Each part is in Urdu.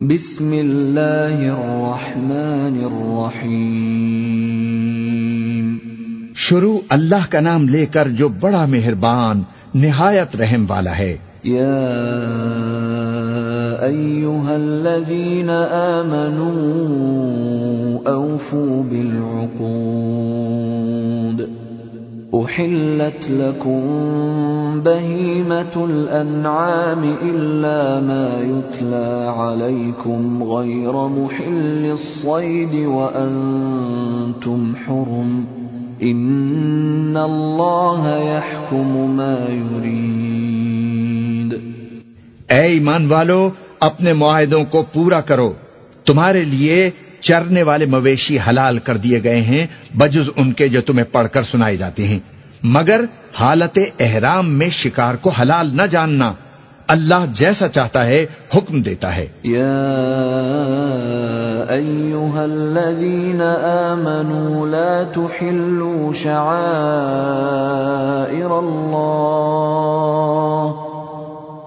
بسم اللہ الرحمن الرحیم۔ شروع اللہ کا نام لے کر جو بڑا مہربان نہایت رحم والا ہے۔ یا ایوہا الذین آمنوا اوفوا بالعقود۔ احلت لکم بهيمة الأنعام إلا ما يتلى عليكم غير محل الصيد وأنتم حرم إن الله يحكم ما يريد اے ایمان والو، اپنے معاہدوں کو پورا کرو۔ تمہارے لیے چرنے والے مویشی حلال کر دیے گئے ہیں، بجز ان کے جو تمہیں پڑھ کر سنائے جاتے ہیں۔ مگر حالت احرام میں شکار کو حلال نہ جاننا اللہ جیسا چاہتا ہے، حکم دیتا ہے۔ یا ایوہا الذین آمنوا لا تحلوا شعائر اللہ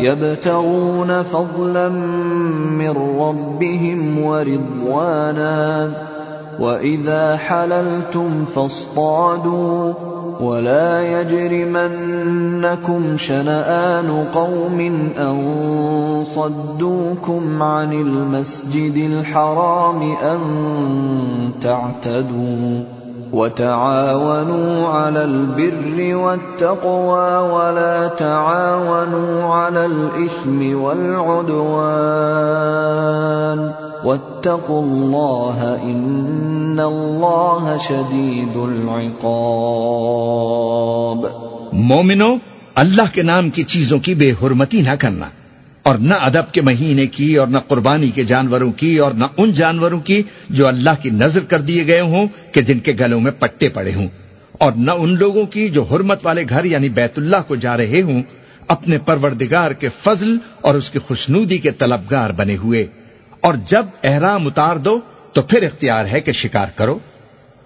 يبتغون فضلا من ربهم ورضوانا. وإذا حللتم فاصطادوا ولا يجرمنكم شنآن قوم أن صدوكم عن المسجد الحرام أن تعتدوا. وتعاونوا على البر والتقوى ولا تعاونوا على الإثم والعدوان واتقوا الله إن الله شديد العقاب مومنو، اللہ کے نام کی چیزوں کی بے حرمتی نہ کرنا۔ اور نہ ادب کے مہینے کی اور نہ قربانی کے جانوروں کی اور نہ ان جانوروں کی جو اللہ کی نظر کر دیے گئے ہوں کہ جن کے گلوں میں پٹے پڑے ہوں اور نہ ان لوگوں کی جو حرمت والے گھر یعنی بیت اللہ کو جا رہے ہوں، اپنے پروردگار کے فضل اور اس کی خوشنودی کے طلبگار بنے ہوئے۔ اور جب احرام اتار دو تو پھر اختیار ہے کہ شکار کرو۔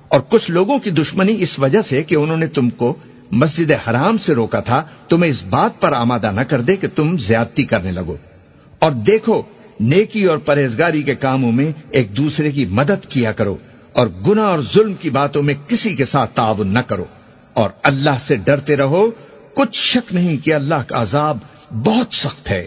اور کچھ لوگوں کی دشمنی اس وجہ سے کہ انہوں نے تم کو مسجد حرام سے روکا تھا، تمہیں اس بات پر آمادہ نہ کر دے کہ تم زیادتی کرنے لگو۔ اور دیکھو، نیکی اور پرہیزگاری کے کاموں میں ایک دوسرے کی مدد کیا کرو، اور گنا اور ظلم کی باتوں میں کسی کے ساتھ تعاون نہ کرو۔ اور اللہ سے ڈرتے رہو، کچھ شک نہیں کہ اللہ کا عذاب بہت سخت ہے۔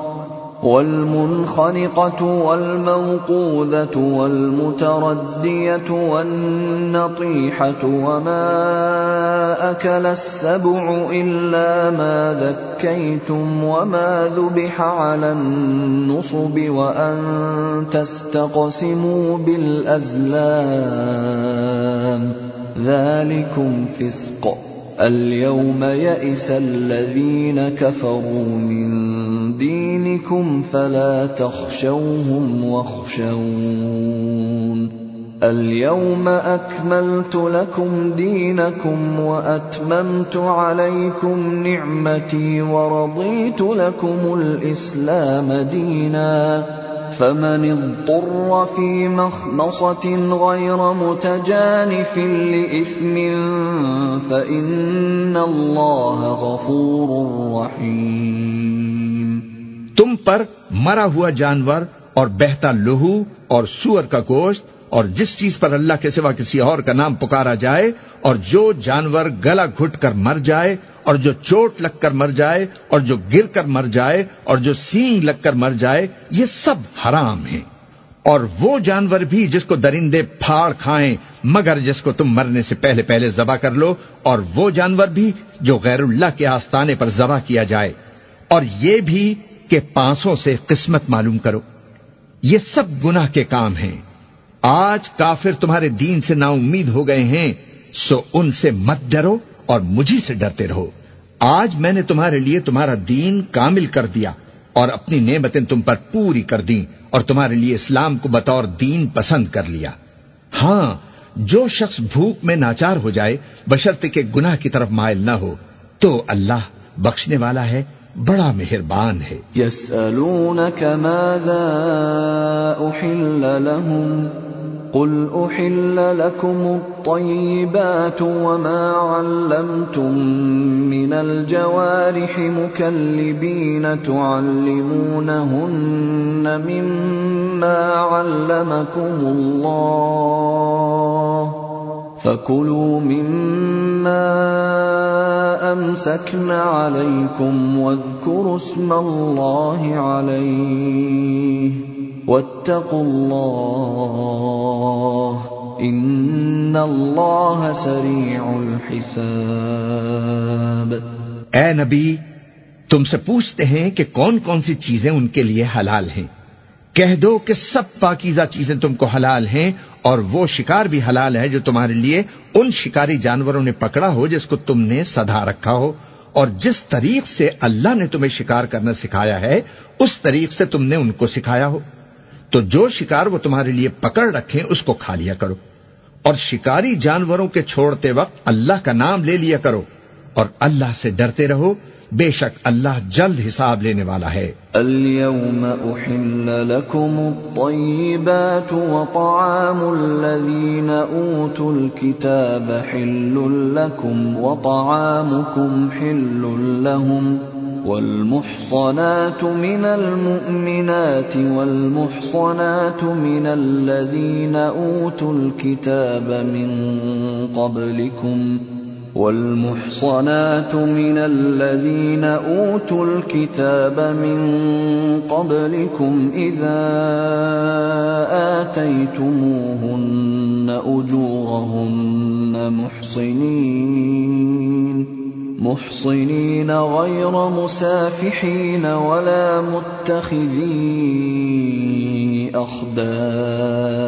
والمنخنقة والموقوذة والمتردية والنطيحة وما أكل السبع إلا ما ذكيتم وما ذبح على النصب وأن تستقسموا بالأزلام ذلكم فسق اليوم يئس الذين كفروا من دينكم فلا تخشوهم واخشون. اليوم أكملت لكم دينكم وأتممت عليكم نعمتي ورضيت لكم الإسلام دينا. فمن اضطر في مخمصة غير متجانف لإثم فإن الله غفور رحيم. پر مرا ہوا جانور اور بہتا لہو اور سور کا گوشت اور جس چیز پر اللہ کے سوا کسی اور کا نام پکارا جائے اور جو جانور گلا گھٹ کر مر جائے اور جو چوٹ لگ کر مر جائے اور جو گر کر مر جائے اور جو سینگ لگ کر مر جائے، یہ سب حرام ہیں۔ اور وہ جانور بھی جس کو درندے پھاڑ کھائیں، مگر جس کو تم مرنے سے پہلے پہلے ذبح کر لو، اور وہ جانور بھی جو غیر اللہ کے آستانے پر ذبح کیا جائے۔ اور یہ بھی کہ پانسوں سے قسمت معلوم کرو۔ یہ سب گناہ کے کام ہیں۔ آج کافر تمہارے دین سے نا امید ہو گئے ہیں، سو ان سے مت ڈرو اور مجھے سے ڈرتے رہو۔ آج میں نے تمہارے لیے تمہارا دین کامل کر دیا اور اپنی نعمتیں تم پر پوری کر دیں اور تمہارے لیے اسلام کو بطور دین پسند کر لیا۔ ہاں جو شخص بھوک میں ناچار ہو جائے بشرط کے گناہ کی طرف مائل نہ ہو، تو اللہ بخشنے والا ہے۔ بڑا مہربان ہے۔ ماذا قل أحل لكم الطيبات وما علمتم من الجوارح مكلبين تعلمونهن مما علمكم الله. فَكُلُوا مِمَّا فكلوا مما أمسكن عليكم واذكروا اسم الله عليه واتقوا ان سریع الحساب اے نبی، تم سے پوچھتے ہیں کہ کون کون سی چیزیں ان کے لیے حلال ہیں۔ کہہ دو کہ سب پاکیزہ چیزیں تم کو حلال ہیں اور وہ شکار بھی حلال ہے جو تمہارے لیے ان شکاری جانوروں نے پکڑا ہو جس کو تم نے سدھا رکھا ہو۔ اور جس طریق سے اللہ نے تمہیں شکار کرنا سکھایا ہے، اس طریق سے تم نے ان کو سکھایا ہو۔ تو جو شکار وہ تمہارے لیے پکڑ رکھیں، اس کو کھا لیا کرو۔ اور شکاری جانوروں کے چھوڑتے وقت اللہ کا نام لے لیا کرو۔ اور اللہ سے ڈرتے رہو بے شک اللہ جلد حساب لینے والا ہے۔ اليوم احل لكم الطيبات وطعام الذين اوتوا الكتاب حل لكم وطعامكم حل لهم والمحصنات من المؤمنات والمحصنات من الذين أوتوا الكتاب من قبلكم والمحصنات من الذين أوتوا الكتاب من قبلكم إذا آتيتموهن أجورهن محصنين محصنين غير مسافحين ولا متخذي أخدان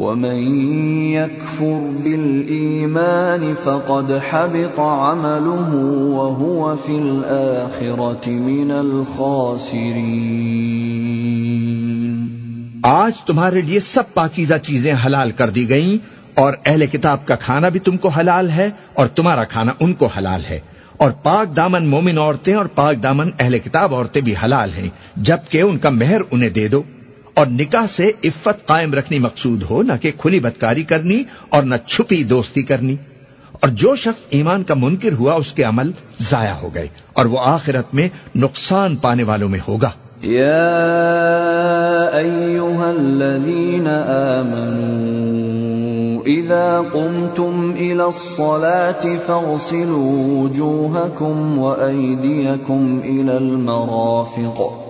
ومن يكفر بالإيمان فقد حبط عمله وهو في الآخرة من الخاسرين۔ آج تمہارے لیے سب پاکیزہ چیزیں حلال کر دی گئیں اور اہل کتاب کا کھانا بھی تم کو حلال ہے اور تمہارا کھانا ان کو حلال ہے۔ اور پاک دامن مومن عورتیں اور پاک دامن اہل کتاب عورتیں بھی حلال ہیں، جبکہ ان کا مہر انہیں دے دو۔ اور نکاح سے عفت قائم رکھنی مقصود ہو، نہ کہ کھلی بدکاری کرنی اور نہ چھپی دوستی کرنی۔ اور جو شخص ایمان کا منکر ہوا، اس کے عمل ضائع ہو گئے اور وہ آخرت میں نقصان پانے والوں میں ہوگا۔ یا الذین آمنوا إذا قمتم إلى الصلاة فاغسلوا وجوهكم وأيديكم إلى المرافق۔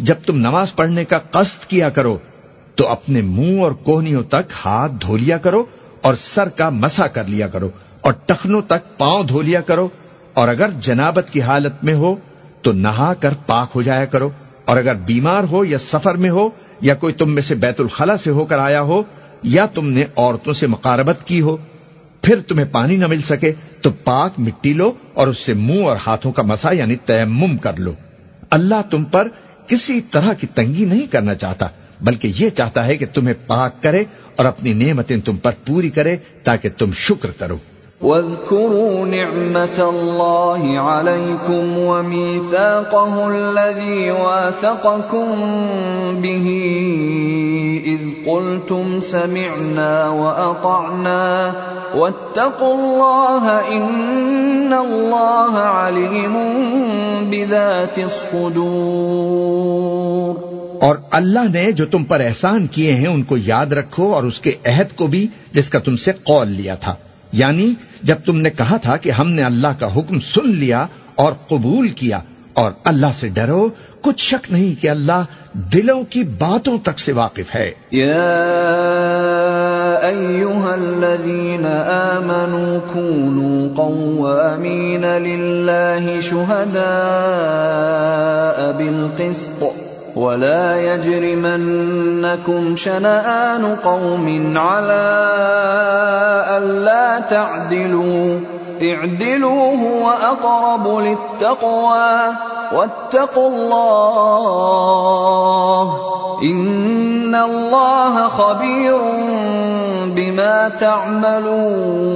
جب تم نماز پڑھنے کا قصد کیا کرو، تو اپنے منہ اور کوہنیوں تک ہاتھ دھو لیا کرو اور سر کا مسا کر لیا کرو اور ٹخنوں تک پاؤں دھو لیا کرو۔ اور اگر جنابت کی حالت میں ہو، تو نہا کر پاک ہو جایا کرو۔ اور اگر بیمار ہو یا سفر میں ہو، یا کوئی تم میں سے بیت الخلا سے ہو کر آیا ہو، یا تم نے عورتوں سے مقاربت کی ہو، پھر تمہیں پانی نہ مل سکے، تو پاک مٹی لو اور اس سے منہ اور ہاتھوں کا مسا یعنی تیمم کر لو۔ اللہ تم پر کسی طرح کی تنگی نہیں کرنا چاہتا، بلکہ یہ چاہتا ہے کہ تمہیں پاک کرے اور اپنی نعمتیں تم پر پوری کرے تاکہ تم شکر کرو۔ واذكروا نعمة الله عليكم وميثاقه الذي واثقكم به إذ قلتم سمعنا وأطعنا واتقوا الله إن الله عليم بذات الصدور. اور اللہ نے جو تم پر احسان کیے ہیں ان کو یاد رکھو اور اس کے عہد کو بھی جس کا تم سے قول لیا تھا۔ یعنی جب تم نے کہا تھا کہ ہم نے اللہ کا حکم سن لیا اور قبول کیا اور اللہ سے ڈرو، کچھ شک نہیں کہ اللہ دلوں کی باتوں تک سے واقف ہے۔ يا أيها الذين آمنوا كونوا قوامين لله شهداء بالقسط۔ ولا يجرمنكم شنآن قوم على ألا تعدلوا اعدلوا هو أقرب للتقوى واتقوا الله إن الله خبير بما تعملون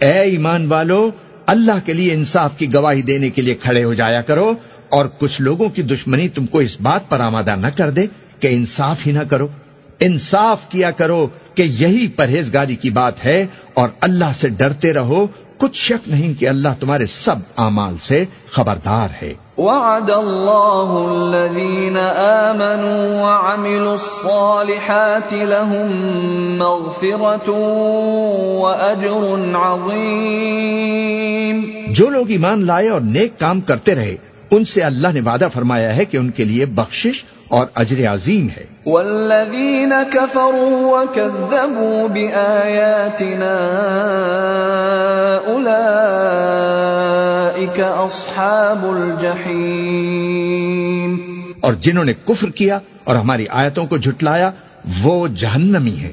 اے ایمان والو، اللہ کے لیے انصاف کی گواہی دینے کے لیے کھڑے ہو جایا کرو اور کچھ لوگوں کی دشمنی تم کو اس بات پر آمادہ نہ کر دے کہ انصاف ہی نہ کرو۔ انصاف کیا کرو کہ یہی پرہیزگاری کی بات ہے اور اللہ سے ڈرتے رہو۔ کچھ شک نہیں کہ اللہ تمہارے سب اعمال سے خبردار ہے۔ وعد الله الذين آمنوا وعملوا الصالحات لهم مغفرة وأجر عظيم جو لوگ ایمان لائے اور نیک کام کرتے رہے ان سے اللہ نے وعدہ فرمایا ہے کہ ان کے لیے بخشش اور اجر عظیم ہے۔ والذين كفروا وكذبوا بآياتنا أولئك أصحاب الجحيم اور جنہوں نے کفر کیا اور ہماری آیتوں کو جھٹلایا وہ جہنمی ہیں۔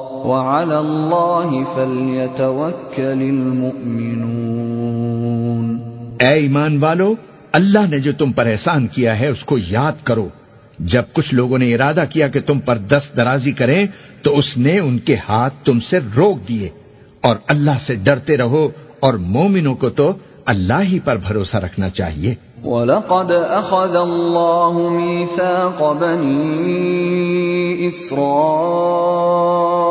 وعلى الله فليتوكل المؤمنون. اے ایمان والو اللہ نے جو تم پر احسان کیا ہے اس کو یاد کرو۔ جب کچھ لوگوں نے ارادہ کیا کہ تم پر دست درازی کریں تو اس نے ان کے ہاتھ تم سے روک دیے۔ اور اللہ سے ڈرتے رہو اور مومنوں کو تو اللہ ہی پر بھروسہ رکھنا چاہیے۔ وَلَقَدْ أَخَذَ اللَّهُ مِيثَاقَ بَنِي إِسْرَائِيلَ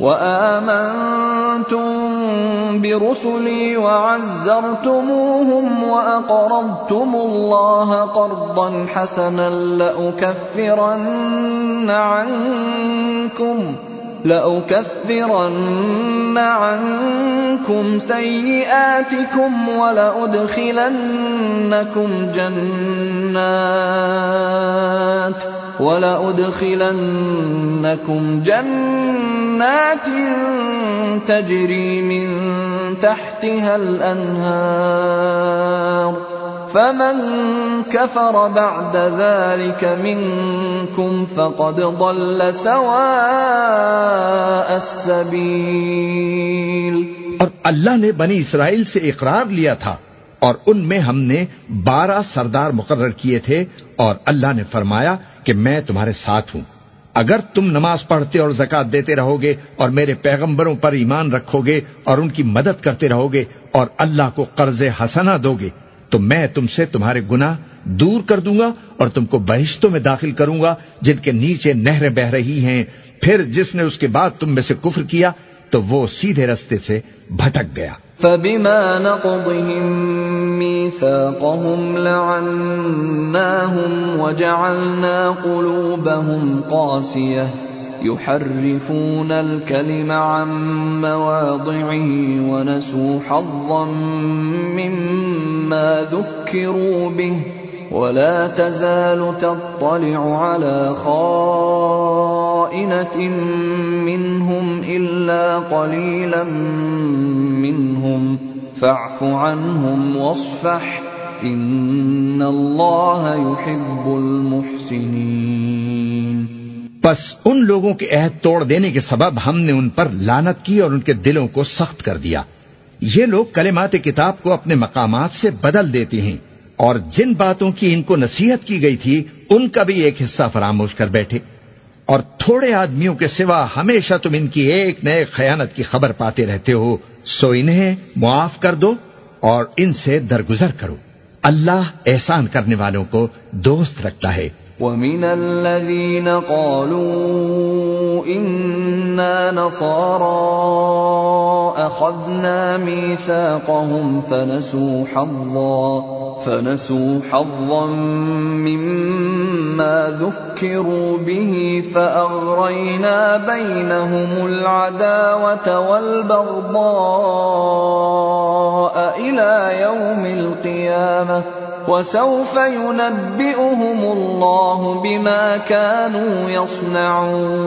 وآمنتم برسلي وعزرتموهم وأقرضتم الله قرضا حسنا لأكفرن عنكم لأكفرن عنكم سيئاتكم ولأدخلنكم جنات ولأدخلنكم جنات تجري من تحتها الأنهار فمن كفر بعد ذلك منكم فقد ضل سواء السبيل اور اللہ نے بنی اسرائیل سے اقرار لیا تھا اور ان میں ہم نے بارہ سردار مقرر کیے تھے اور اللہ نے فرمایا کہ میں تمہارے ساتھ ہوں۔ اگر تم نماز پڑھتے اور زکات دیتے رہو گے اور میرے پیغمبروں پر ایمان رکھو گے اور ان کی مدد کرتے رہو گے اور اللہ کو قرض حسنا دو گے تو میں تم سے تمہارے گناہ دور کر دوں گا اور تم کو بہشتوں میں داخل کروں گا، جن کے نیچے نہریں بہ رہی ہیں۔ پھر جس نے اس کے بعد تم میں سے کفر کیا، تو وہ سیدھے رستے سے بھٹک گیا۔ فبما نقضهم ميثاقهم لعناهم وجعلنا قلوبهم قاسية يحرفون الكلم عن مواضعه ونسوا حظا مما ذكروا به ولا تزال تطلع على خائنة منهم إلا قليلا منهم فاعف عنهم واصفح إن الله يحب المحسنين بس ان لوگوں کے عہد توڑ دینے کے سبب ہم نے ان پر لانت کی اور ان کے دلوں کو سخت کر دیا۔ یہ لوگ کلمات کتاب کو اپنے مقامات سے بدل دیتے ہیں۔ اور جن باتوں کی ان کو نصیحت کی گئی تھی، ان کا بھی ایک حصہ فراموش کر بیٹھے۔ اور تھوڑے آدمیوں کے سوا ہمیشہ تم ان کی ایک نئے خیانت کی خبر پاتے رہتے ہو۔ سو انہیں معاف کر دو اور ان سے درگزر کرو۔ اللہ احسان کرنے والوں کو دوست رکھتا ہے۔ ومن الذين قالوا إنا نصارى أخذنا ميثاقهم فنسوا حظا۔ فنسوا حظا مما ذكروا به فأغرينا بينهم العداوة والبغضاء إلى يوم القيامة وسوف ينبئهم الله بما كانوا يصنعون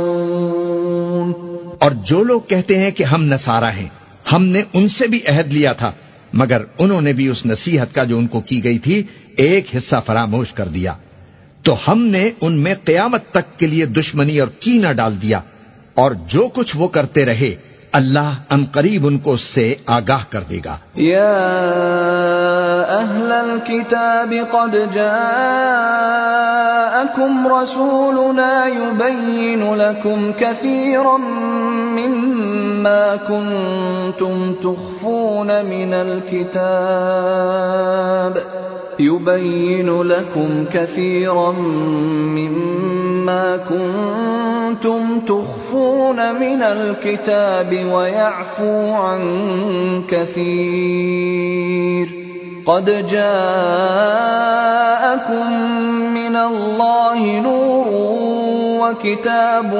اور جو لوگ کہتے ہیں کہ ہم نصارہ ہیں، ہم نے ان سے بھی عہد لیا تھا۔ مگر انہوں نے بھی اس نصیحت کا جو ان کو کی گئی تھی، ایک حصہ فراموش کر دیا۔ تو ہم نے ان میں قیامت تک کے لیے دشمنی اور کینہ ڈال دیا۔ اور جو کچھ وہ کرتے رہے اللہ ان قریب ان کو اس سے آگاہ کر دے گا۔ یا اہل الكتاب قد جاءکم رسولنا يبین لکم کثیرا مما کنتم تخفون من الكتاب۔ يبين لكم كثيرا مما ما كنتم تخفون من الكتاب ويعفو عن كثير. قد جاءكم من الله نور وكتاب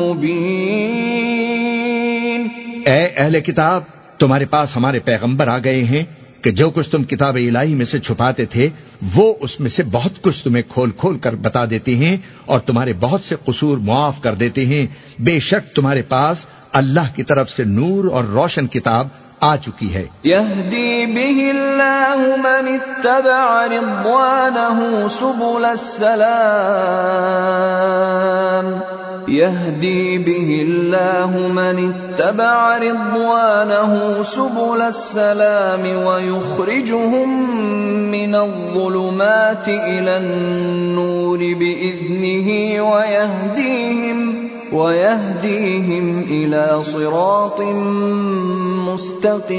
مبين. اے اہل کتاب، تمہارے پاس ہمارے پیغمبر آ گئے ہیں کہ جو کچھ تم کتاب الہی میں سے چھپاتے تھے، وہ اس میں سے بہت کچھ تمہیں کھول کھول کر بتا دیتے ہیں اور تمہارے بہت سے قصور معاف کر دیتے ہیں۔ بے شک تمہارے پاس اللہ کی طرف سے نور اور روشن کتاب آ چکی ہے۔ به الله من اتبع رضوانه سبل السلام۔ يهدي به الله من اتبع رضوانه سبل السلام ويخرجهم من الظلمات إلى النور بإذنه ويهديهم وَيَهْدِيهِمْ إِلَى صِرَاطٍ مُسْتَقِيمٍ.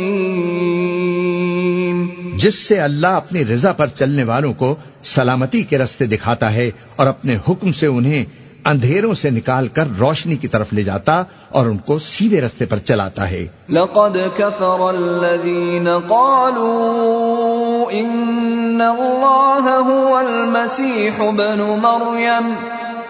جس سے اللہ اپنی رضا پر چلنے والوں کو سلامتی کے رستے دکھاتا ہے اور اپنے حکم سے انہیں اندھیروں سے نکال کر روشنی کی طرف لے جاتا اور ان کو سیدھے رستے پر چلاتا ہے۔ لقد كفر الذين قالوا ان الله هو المسيح ابن مريم۔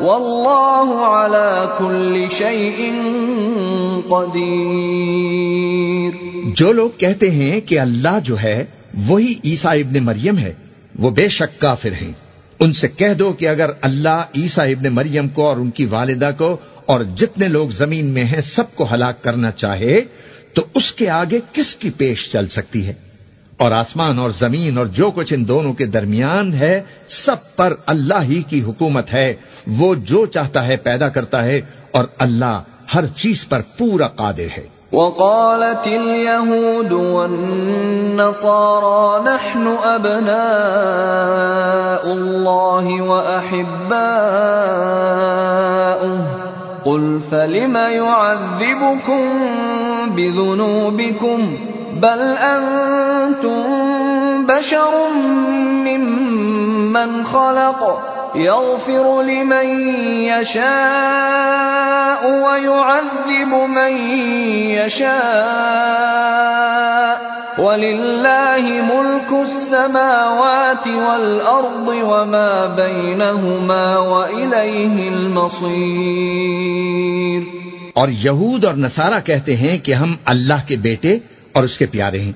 واللہ على كل شيء قدیر۔ جو لوگ کہتے ہیں کہ اللہ جو ہے، وہی عیسیٰ ابن مریم ہے، وہ بے شک کافر ہیں۔ ان سے کہہ دو کہ اگر اللہ عیسیٰ ابن مریم کو اور ان کی والدہ کو اور جتنے لوگ زمین میں ہیں، سب کو ہلاک کرنا چاہے، تو اس کے آگے کس کی پیش چل سکتی ہے؟ اور آسمان اور زمین اور جو کچھ ان دونوں کے درمیان ہے، سب پر اللہ ہی کی حکومت ہے۔ وہ جو چاہتا ہے پیدا کرتا ہے اور اللہ ہر چیز پر پورا قادر ہے۔ وقالت اليهود والنصارى نحن أبناء الله وأحباؤه۔ قل فلم يعذبكم بذنوبكم؟ بل أنتم بشر ممن خلق يغفر لمن يشاء ويعذب من يشاء ولله ملك السماوات والأرض وما بينهما وإليه المصير اور یہود اور نصارہ کہتے ہیں کہ ہم اللہ کے بیٹے اور اس کے پیارے ہیں۔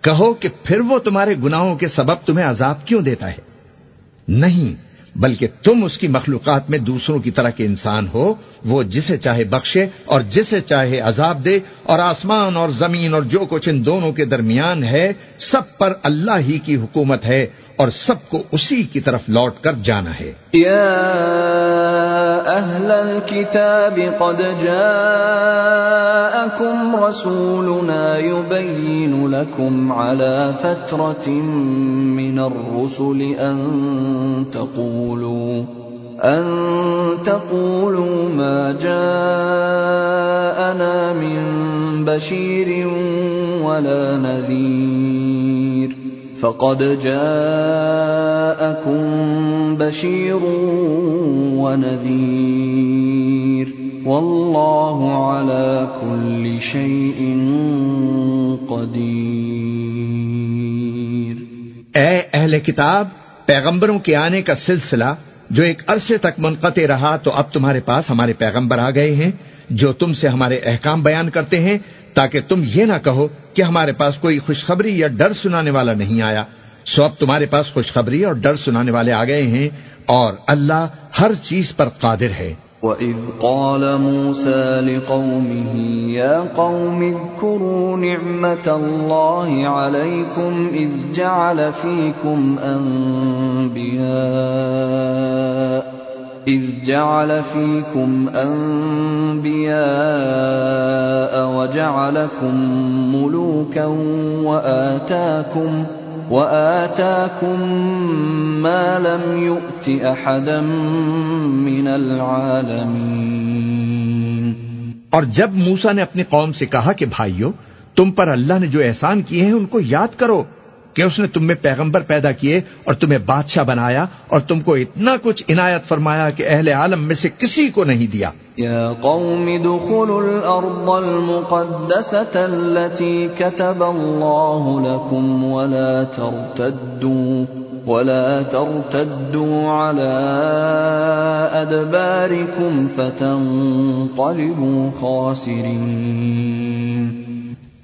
کہو کہ پھر وہ تمہارے گناہوں کے سبب تمہیں عذاب کیوں دیتا ہے؟ نہیں، بلکہ تم اس کی مخلوقات میں دوسروں کی طرح کے انسان ہو، وہ جسے چاہے بخشے اور جسے چاہے عذاب دے، اور آسمان اور زمین اور جو کچھ ان دونوں کے درمیان ہے، سب پر اللہ ہی کی حکومت ہے۔ اور سب کو اسی کی طرف لوٹ کر جانا ہے۔ یا اہل الكتاب قد جاءکم رسولنا يبین لکم على فترة من الرسل ان تقولوا ان تقولوا ما جاءنا من بشیر ولا نذیر۔ فقد جاءكم بشير ونذير والله على كل شيء قدير اے اہل کتاب، پیغمبروں کے آنے کا سلسلہ جو ایک عرصے تک منقطع رہا تو اب تمہارے پاس ہمارے پیغمبر آ گئے ہیں جو تم سے ہمارے احکام بیان کرتے ہیں تاکہ تم یہ نہ کہو کہ ہمارے پاس کوئی خوشخبری یا ڈر سنانے والا نہیں آیا۔ سو اب تمہارے پاس خوشخبری اور ڈر سنانے والے آ گئے ہیں اور اللہ ہر چیز پر قادر ہے۔ وَإِذْ قَالَ مُوسَى لِقَوْمِهِ يَا قَوْمِ اذْكُرُوا نِعْمَةَ اللَّهِ عَلَيْكُمْ إِذْ جَعَلَ فِيكُمْ أَنْبِيَاءَ إذ جعل فيكم أنبياء وجعلكم ملوكا وآتاكم وآتاكم ما لم يؤت أحدا من العالمين. اور جب موسا نے اپنی قوم سے کہا کہ بھائیو، تم پر اللہ نے جو احسان کیے ہیں ان کو یاد کرو۔ کہ اس نے تم میں پیغمبر پیدا کیے اور تمہیں بادشاہ بنایا اور تم کو اتنا کچھ عنایت فرمایا کہ اہل عالم میں سے کسی کو نہیں دیا۔ یا قوم دخلوا الارض المقدسة التي كتب الله لكم ولا ترتدوا ولا ترتدوا على ادباركم فتنقلبوا خاسرين۔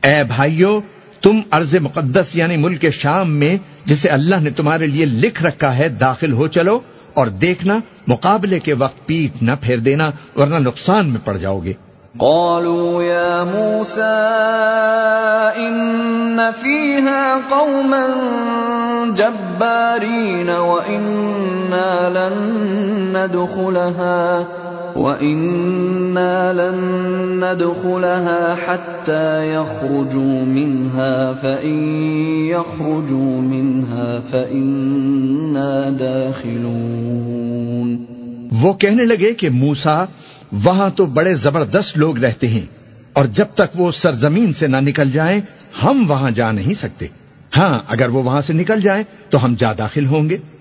اے بھائیو تم ارض مقدس یعنی ملک شام میں جسے اللہ نے تمہارے لیے لکھ رکھا ہے داخل ہو چلو اور دیکھنا مقابلے کے وقت پیٹ نہ پھیر دینا ورنہ نقصان میں پڑ جاؤ گے۔ قالوا يا موسى إن فيها قوما جبارين وإنا لن ندخلها۔ وَإِنَّا لَن نَّدْخُلَهَا حَتَّى يَخْرُجُوا مِنْهَا، فَإِن يَخْرُجُوا مِنْهَا فَإِنَّا دَاخِلُونَ۔ وہ کہنے لگے کہ موسا وہاں تو بڑے زبردست لوگ رہتے ہیں، اور جب تک وہ سرزمین سے نہ نکل جائیں، ہم وہاں جا نہیں سکتے۔ ہاں اگر وہ وہاں سے نکل جائیں، تو ہم جا داخل ہوں گے۔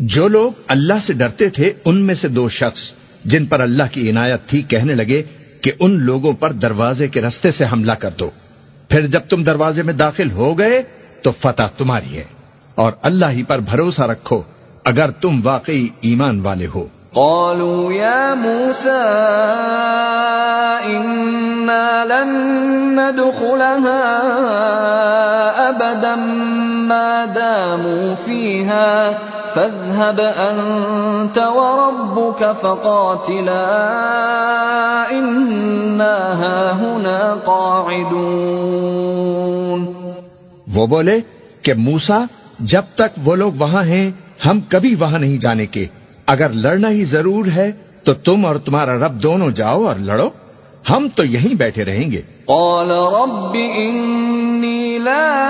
جو لوگ اللہ سے ڈرتے تھے، ان میں سے دو شخص، جن پر اللہ کی عنایت تھی، کہنے لگے کہ ان لوگوں پر دروازے کے رستے سے حملہ کر دو۔ پھر جب تم دروازے میں داخل ہو گئے، تو فتح تمہاری ہے اور اللہ ہی پر بھروسہ رکھو، اگر تم واقعی ایمان والے ہو۔ قالوا يا موسى إنا لن ندخلها أبدا ما داموا فيها. فاذهب أنت وربك فقاتلا إنا هنا قاعدون. وہ بولے کہ موسا جب تک وہ لوگ وہاں ہیں، ہم کبھی وہاں نہیں جانے کے۔ اگر لڑنا ہی ضرور ہے تو تم اور تمہارا رب دونوں جاؤ اور لڑو۔ ہم تو یہیں بیٹھے رہیں گے۔ قال رب انی لا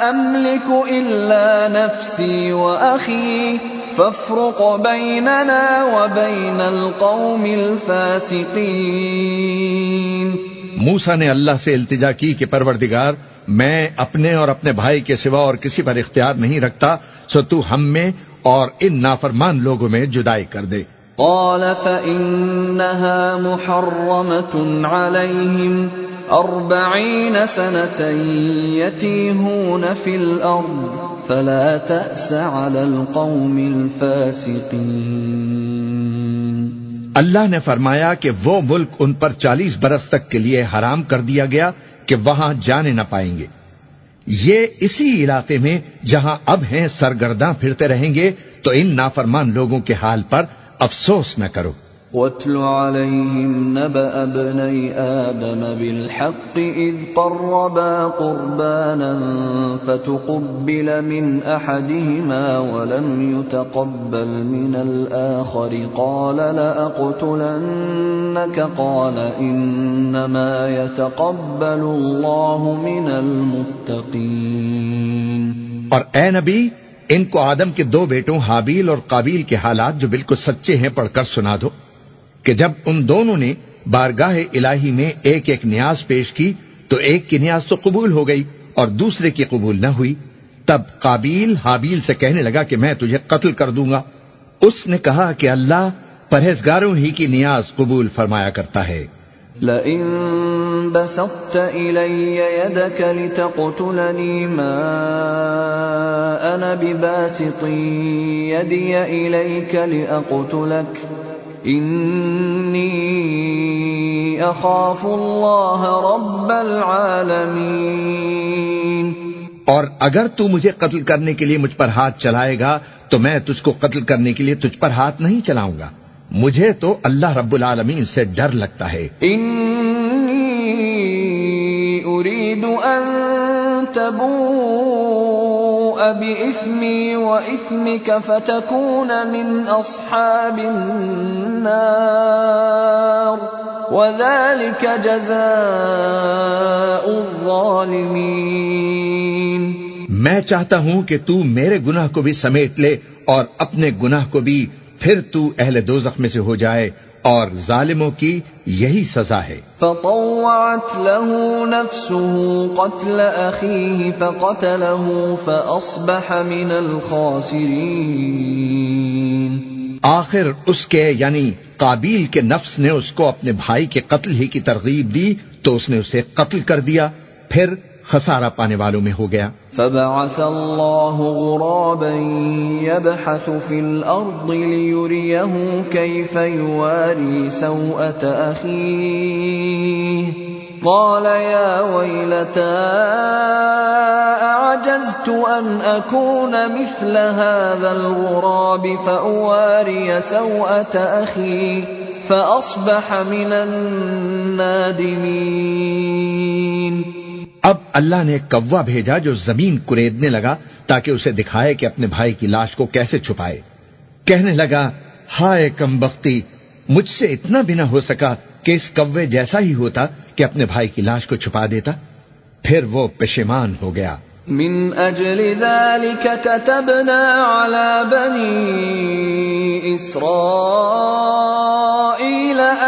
املك الا نفسي واخي فافرق بيننا وبين القوم الفاسقين۔ موسا نے اللہ سے التجا کی کہ پروردگار میں اپنے اور اپنے بھائی کے سوا اور کسی پر اختیار نہیں رکھتا سو تو ہم میں اور ان نافرمان لوگوں میں جدائی کر دے۔ قال فإنها محرمة عليهم أربعين سنة يتيهون في الأرض فلا تأس على القوم الفاسقين۔ اللہ نے فرمایا کہ وہ ملک ان پر چالیس برس تک کے لیے حرام کر دیا گیا کہ وہاں جانے نہ پائیں گے۔ یہ اسی علاقے میں جہاں اب ہیں سرگرداں پھرتے رہیں گے، تو ان نافرمان لوگوں کے حال پر افسوس نہ کرو۔ واتل عليهم نبأ ابني آدم بالحق إذ قربا قربانا فتقبل من أحدهما ولم يتقبل من الآخر. قال لأقتلنك؟ قال إنما يتقبل الله من المتقين. اور اے نبی، ان کو آدم کے دو بیٹوں حابیل اور قابیل کے حالات جو بالکل سچے ہیں پڑھ کر سنا دو۔ کہ جب ان دونوں نے بارگاہ الہی میں ایک ایک نیاز پیش کی، تو ایک کی نیاز تو قبول ہو گئی اور دوسرے کی قبول نہ ہوئی۔ تب قابیل حابیل سے کہنے لگا کہ میں تجھے قتل کر دوں گا۔ اس نے کہا کہ اللہ پرہیزگاروں ہی کی نیاز قبول فرمایا کرتا ہے۔ لئن بسطت إلي يدك لتقتلني ما أنا بباسط يدي إليك لأقتلك إني أخاف الله رب العالمين اور اگر تو مجھے قتل کرنے کے لیے مجھ پر ہاتھ چلائے گا تو میں تجھ کو قتل کرنے کے لیے تجھ پر ہاتھ نہیں چلاؤں گا۔ مجھے تو اللہ رب العالمین سے ڈر لگتا ہے۔ إني أريد أن تبوء بإثمي وإثمك فتكون من أصحاب النار وذلك جزاء الظالمين. میں چاہتا ہوں کہ تو میرے گناہ کو بھی سمیٹ لے اور اپنے گناہ کو بھی پھر تو اہل دوزخ میں سے ہو جائے اور ظالموں کی یہی سزا ہے۔ فطوعت له نفسه قتل أخيه فقتله فأصبح من الخاسرين۔ آخر اس کے یعنی قابیل کے نفس نے اس کو اپنے بھائی کے قتل ہی کی ترغیب دی تو اس نے اسے قتل کر دیا۔ پھر خسارہ پانے والوں میں ہو گیا۔ فبعث الله غرابا يبحث في الأرض ليريه كيف يواري سوءة أخيه قال يا ويلتى أعجزت أن أكون مثل هذا الغراب فأواري سوءة أخي فأصبح من النادمين اب اللہ نے ایک کوا بھیجا جو زمین کریدنے لگا تاکہ اسے دکھائے کہ اپنے بھائی کی لاش کو کیسے چھپائے۔ کہنے لگا، ہائے کم بختی، مجھ سے اتنا بھی نہ ہو سکا کہ اس کوے جیسا ہی ہوتا کہ اپنے بھائی کی لاش کو چھپا دیتا۔ پھر وہ پشیمان ہو گیا۔ من اجل ذلك كتبنا على بني اسرائيل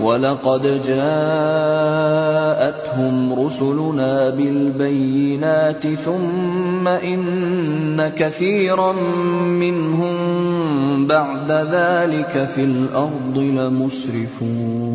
ولقد جاءتهم رسلنا بالبينات ثم إن كثيرا منهم بعد ذلك في الأرض لمسرفون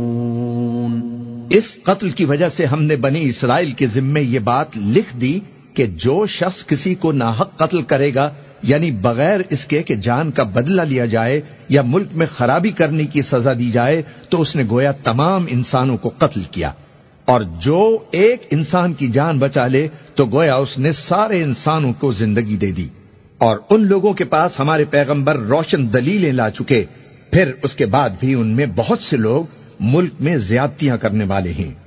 اس قتل کی وجہ سے ہم نے بنی اسرائیل کے ذمے یہ بات لکھ دی کہ جو شخص کسی کو ناحق قتل کرے گا یعنی بغیر اس کے کہ جان کا بدلہ لیا جائے یا ملک میں خرابی کرنے کی سزا دی جائے، تو اس نے گویا تمام انسانوں کو قتل کیا۔ اور جو ایک انسان کی جان بچا لے، تو گویا اس نے سارے انسانوں کو زندگی دے دی۔ اور ان لوگوں کے پاس ہمارے پیغمبر روشن دلیلیں لا چکے۔ پھر اس کے بعد بھی ان میں بہت سے لوگ ملک میں زیادتیاں کرنے والے ہیں۔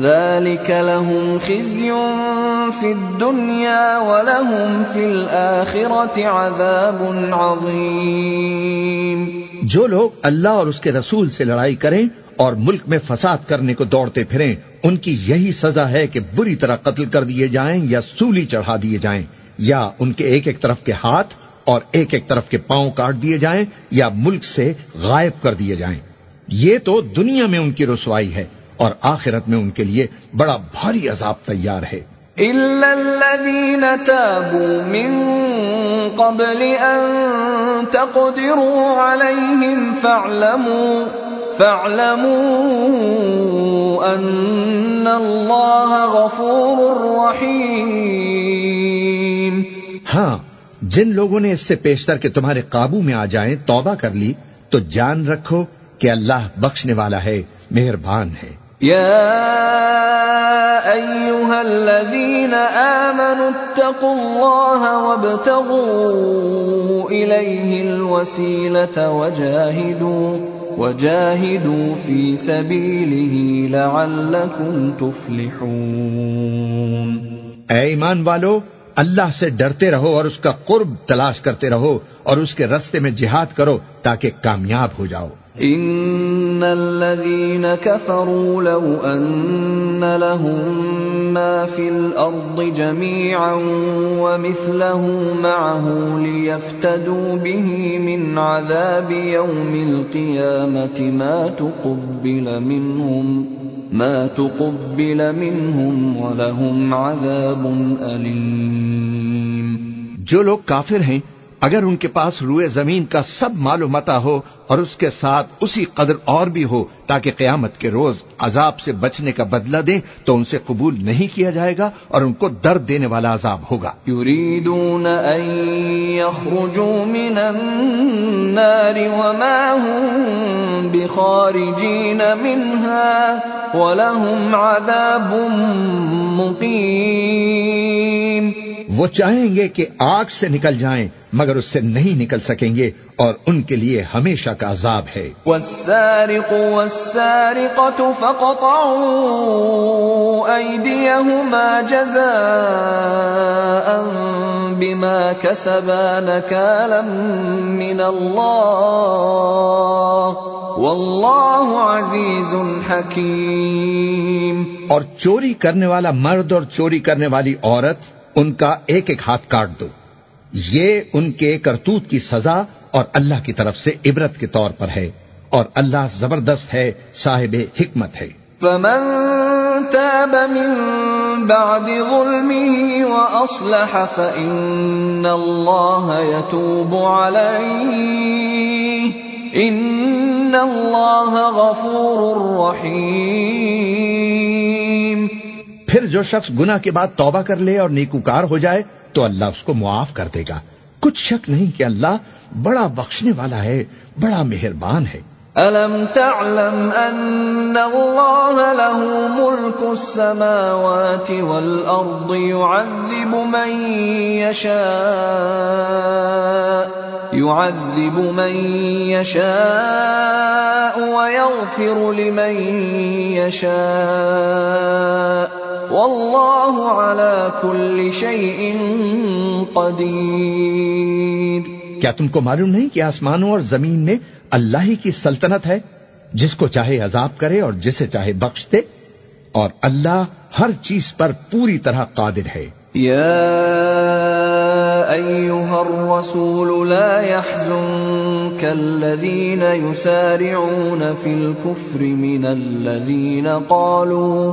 ذلك لهم خزي في الدنيا ولهم في الاخره عذاب عظيم۔ جو لوگ اللہ اور اس کے رسول سے لڑائی کریں اور ملک میں فساد کرنے کو دوڑتے پھریں، ان کی یہی سزا ہے کہ بری طرح قتل کر دیے جائیں یا سولی چڑھا دیے جائیں، یا ان کے ایک ایک طرف کے ہاتھ اور ایک ایک طرف کے پاؤں کاٹ دیے جائیں یا ملک سے غائب کر دیے جائیں۔ یہ تو دنیا میں ان کی رسوائی ہے۔ اور آخرت میں ان کے لیے بڑا بھاری عذاب تیار ہے۔ إلا الذين تابوا من قبل أن تقدروا عليهم فاعلموا فاعلموا أن الله غفور رحيم۔ ہاں جن لوگوں نے اس سے پیشتر کے تمہارے قابو میں آ جائیں توبہ کر لی تو جان رکھو کہ اللہ بخشنے والا ہے مہربان ہے۔ يا أيها الذين آمنوا اتقوا الله وابتغوا إليه الوسيلة وجاهدوا وجاهدوا في سبيله لعلكم تفلحون. اے ایمان والو اللہ سے ڈرتے رہو اور اس کا قرب تلاش کرتے رہو اور اس کے رستے میں جہاد کرو تاکہ کامیاب ہو جاؤ۔ ان الذين كفروا لو ان لهم ما في الارض جميعا ومثله معه ليفتدوا به من عذاب يوم القيامه ما تقبل منهم ما تقبل منهم ولهم عذاب اليم جو لوگ کافر ہیں اگر ان کے پاس روئے زمین کا سب مال و متا ہو اور اس کے ساتھ اسی قدر اور بھی ہو تاکہ قیامت کے روز عذاب سے بچنے کا بدلہ دیں، تو ان سے قبول نہیں کیا جائے گا اور ان کو درد دینے والا عذاب ہوگا۔ ان يخرجوا من النار وما هم منها ولهم عذاب مقيم وہ چاہیں گے کہ آگ سے نکل جائیں مگر اس سے نہیں نکل سکیں گے اور ان کے لیے ہمیشہ کا عذاب ہے۔ والسارق والسارقة فقطعوا أيديهما جزاء بما كسبا نكالا من الله والله عزيز حكيم. اور چوری کرنے والا مرد اور چوری کرنے والی عورت ان کا ایک ایک ہاتھ کاٹ دو۔ یہ ان کے کرتوت کی سزا اور اللہ کی طرف سے عبرت کے طور پر ہے اور اللہ زبردست ہے، صاحب حکمت ہے۔ فمن تاب من بعد ظلمه وأصلح فإن الله يتوب عليه إن الله غفور رحيم۔ پھر جو شخص گناہ کے بعد توبہ کر لے اور نیکوکار ہو جائے تو اللہ اس کو معاف کر دے گا۔ کچھ شک نہیں کہ اللہ بڑا بخشنے والا ہے، بڑا مہربان ہے۔ ألم تعلم أن الله له ملك السماوات والأرض يعذب من يشاء، يعذب من يشاء ويغفر لمن يشاء۔ والله على كل شيء قدير۔ کیا تم کو معلوم نہیں کہ آسمانوں اور زمین میں اللہ ہی کی سلطنت ہے؟ جس کو چاہے عذاب کرے اور جسے چاہے بخش دے اور اللہ ہر چیز پر پوری طرح قادر ہے۔ يا أيها الرسول لا يحزنك الذين يسارعون في الكفر من الذين قالوا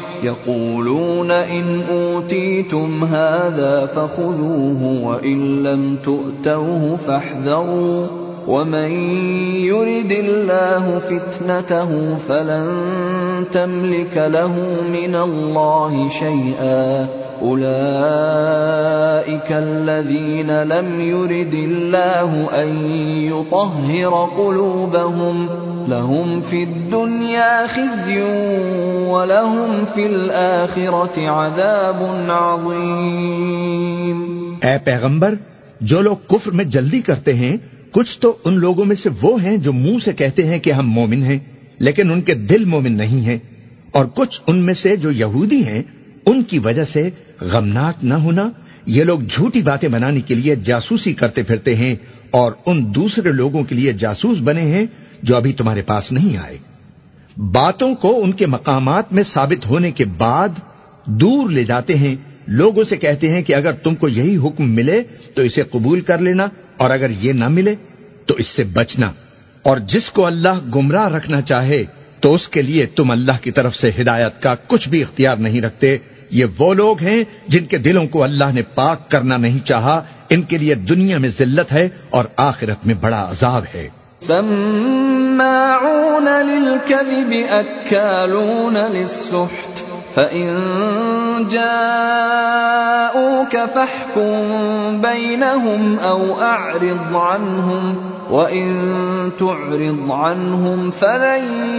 يقولون إن أوتيتم هذا فخذوه وإن لم تؤتوه فاحذروا ومن يرد الله فتنته فلن تملك له من الله شيئا أولئك الذين لم يرد الله أن يطهر قلوبهم لهم في الدنيا خزي ولهم في الآخرة عذاب عظيم۔ اے پیغمبر، جو لوگ کفر میں جلدی کرتے ہیں، کچھ تو ان لوگوں میں سے وہ ہیں جو منہ سے کہتے ہیں کہ ہم مومن ہیں، لیکن ان کے دل مومن نہیں ہیں، اور کچھ ان میں سے جو یہودی ہیں ان کی وجہ سے غمناک نہ ہونا، یہ لوگ جھوٹی باتیں بنانے کے لیے جاسوسی کرتے پھرتے ہیں اور ان دوسرے لوگوں کے لیے جاسوس بنے ہیں جو ابھی تمہارے پاس نہیں آئے۔ باتوں کو ان کے مقامات میں ثابت ہونے کے بعد دور لے جاتے ہیں۔ لوگوں سے کہتے ہیں کہ اگر تم کو یہی حکم ملے تو اسے قبول کر لینا، اور اگر یہ نہ ملے تو اس سے بچنا۔ اور جس کو اللہ گمراہ رکھنا چاہے تو اس کے لیے تم اللہ کی طرف سے ہدایت کا کچھ بھی اختیار نہیں رکھتے۔ یہ وہ لوگ ہیں جن کے دلوں کو اللہ نے پاک کرنا نہیں چاہا، ان کے لیے دنیا میں ذلت ہے اور آخرت میں بڑا عذاب ہے۔ سماعون للكذب أكالون للسحت، فإن جاءوك فاحكم بينهم أو أعرض عنهم، وإن تعرض عنهم فلن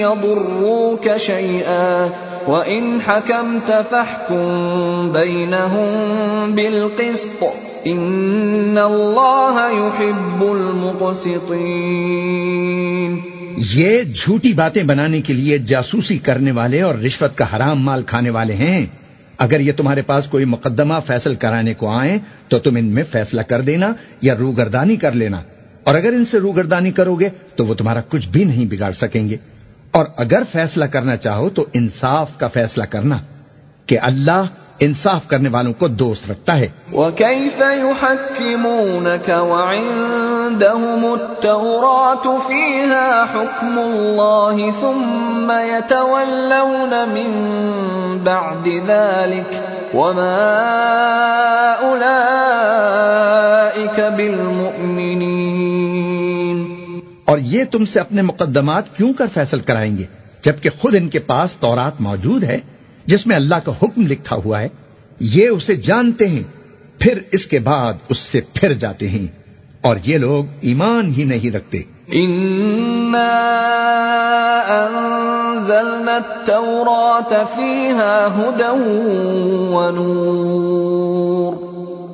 يضروك شيئا۔ وإن حكمت فاحكم بينهم بالقسط إن الله يحب المقسطين یہ جھوٹی باتیں بنانے کے لیے جاسوسی کرنے والے اور رشوت کا حرام مال کھانے والے ہیں۔ اگر یہ تمہارے پاس کوئی مقدمہ فیصل کرانے کو آئیں تو تم ان میں فیصلہ کر دینا یا روگردانی کر لینا۔ اور اگر ان سے روگردانی کرو گے تو وہ تمہارا کچھ بھی نہیں بگاڑ سکیں گے۔ اور اگر فیصلہ کرنا چاہو تو انصاف کا فیصلہ کرنا کہ اللہ انصاف کرنے والوں کو دوست رکھتا ہے۔ وكيف يحكمونك وعندهم التوراة فيها حكم الله ثم يتولون من بعد ذلك وما أولئك بالمؤمنين۔ اور یہ تم سے اپنے مقدمات کیوں کر فیصل کرائیں گے؟ جبکہ خود ان کے پاس تورات موجود ہے، جس میں اللہ کا حکم لکھا ہوا ہے، یہ اسے جانتے ہیں، پھر اس کے بعد اس سے پھر جاتے ہیں۔ اور یہ لوگ ایمان ہی نہیں رکھتے۔ أنزلنا التوراة فيها هدى ونور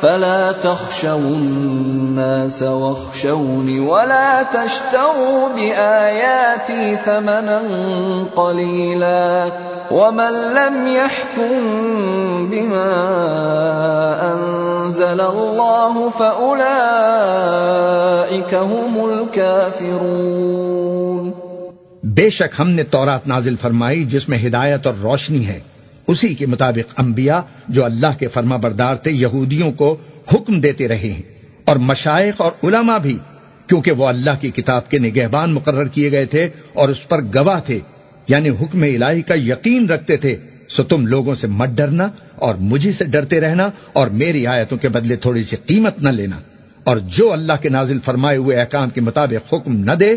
فلا تخشوا الناس واخشوني ولا تشتروا بآياتي ثمنا قليلا ومن لم يحكم بما أنزل الله فأولئك هم الكافرون بے شک ہم نے تورات نازل فرمائی جس میں ہدایت اور روشنی ہے۔ اسی کے مطابق انبیاء جو اللہ کے فرما بردار تھے، یہودیوں کو حکم دیتے رہے ہیں۔ اور مشائق اور علماء بھی، کیونکہ وہ اللہ کی کتاب کے نگہبان مقرر کیے گئے تھے اور اس پر گواہ تھے یعنی حکم الہی کا یقین رکھتے تھے۔ سو تم لوگوں سے مت ڈرنا اور مجھے سے ڈرتے رہنا اور میری آیتوں کے بدلے تھوڑی سی قیمت نہ لینا۔ اور جو اللہ کے نازل فرمائے ہوئے احکام کے مطابق حکم نہ دے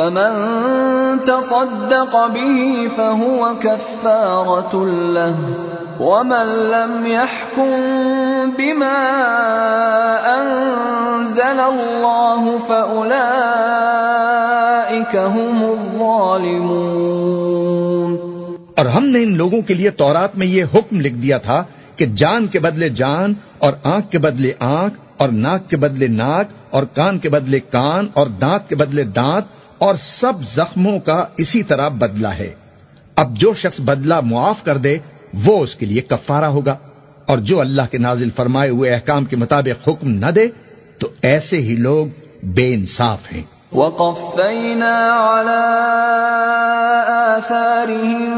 فمن تصدق به فهو كفارة له ومن لم يحكم بما أنزل الله فأولئك هم الظالمون اور ہم نے ان لوگوں کے لیے تورات میں یہ حکم لکھ دیا تھا کہ جان کے بدلے جان اور آنکھ کے بدلے آنکھ اور ناک کے بدلے ناک اور کان کے بدلے کان اور دانت کے بدلے دانت اور سب زخموں کا اسی طرح بدلہ ہے۔ اب جو شخص بدلہ معاف کر دے، وہ اس کے لیے کفارہ ہوگا۔ اور جو اللہ کے نازل فرمائے ہوئے احکام کے مطابق حکم نہ دے، تو ایسے ہی لوگ بے انصاف ہیں۔ وقفينا على آثارهم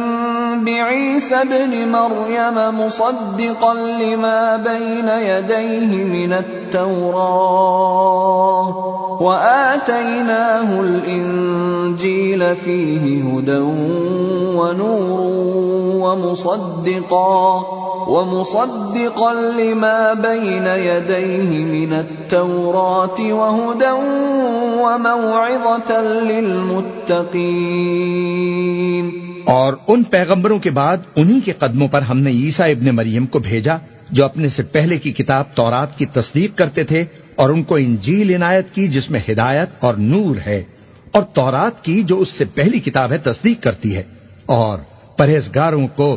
بعيسى ابن مريم مصدقا لما بين يديه من التوراة وآتيناه الإنجيل فيه هدى ونور ومصدقا ومصدقا لما بين يديه من التوراة وهدى وموعظة للمتقين اور ان پیغمبروں کے بعد انہی کے قدموں پر ہم نے عیسیٰ ابن مریم کو بھیجا، جو اپنے سے پہلے کی کتاب تورات کی تصدیق کرتے تھے اور ان کو انجیل عنایت کی جس میں ہدایت اور نور ہے، اور تورات کی جو اس سے پہلی کتاب ہے تصدیق کرتی ہے، اور پرہیزگاروں کو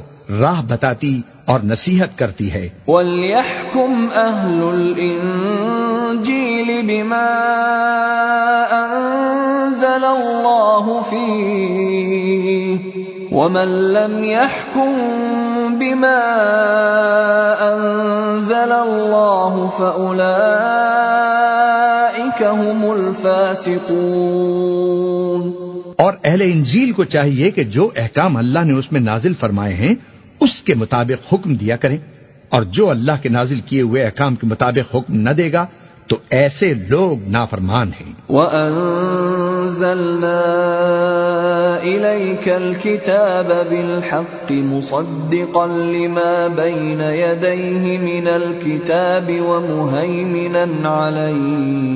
راہ بتاتی اور نصیحت کرتی ہے۔ وَلْيَحْكُمْ أَهْلُ الْإِنجِيلِ بِمَا أَنزَلَ اللَّهُ فِيهِ ومن لم يحكم بما انزل الله فاولئك هم الفاسقون۔ اور اہل انجیل کو چاہیے کہ جو احکام اللہ نے اس میں نازل فرمائے ہیں اس کے مطابق حکم دیا کریں اور جو اللہ کے نازل کیے ہوئے احکام کے مطابق حکم نہ دے گا تو ایسے لوگ نافرمان ہیں۔ وَأَنزَلْنَا إِلَيْكَ الْكِتَابَ بِالْحَقِّ مُصَدِّقًا لِمَا بَيْنَ يَدَيْهِ مِنَ الْكِتَابِ وَمُهَيْمِنًا عَلَيْهِ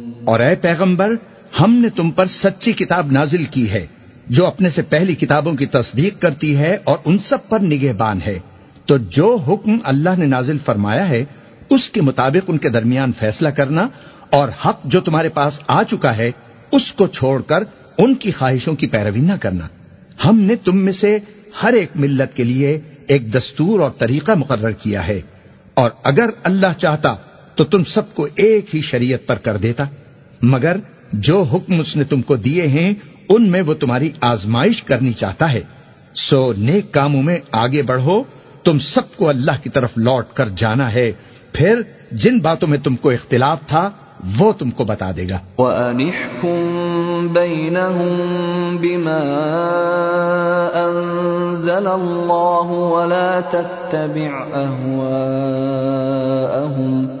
اور اے پیغمبر، ہم نے تم پر سچی کتاب نازل کی ہے، جو اپنے سے پہلی کتابوں کی تصدیق کرتی ہے اور ان سب پر نگہبان ہے۔ تو جو حکم اللہ نے نازل فرمایا ہے، اس کے مطابق ان کے درمیان فیصلہ کرنا، اور حق جو تمہارے پاس آ چکا ہے، اس کو چھوڑ کر ان کی خواہشوں کی پیروی نہ کرنا۔ ہم نے تم میں سے ہر ایک ملت کے لیے ایک دستور اور طریقہ مقرر کیا ہے۔ اور اگر اللہ چاہتا، تو تم سب کو ایک ہی شریعت پر کر دیتا۔ مگر جو حکم اس نے تم کو دیے ہیں، ان میں وہ تمہاری آزمائش کرنی چاہتا ہے۔ سو نیک کاموں میں آگے بڑھو، تم سب کو اللہ کی طرف لوٹ کر جانا ہے۔ پھر جن باتوں میں تم کو اختلاف تھا، وہ تم کو بتا دے گا۔ وَأَنِحْكُمْ بَيْنَهُمْ بِمَا أَنزَلَ اللَّهُ وَلَا تَتَّبِعْ أَهْوَاءَهُمْ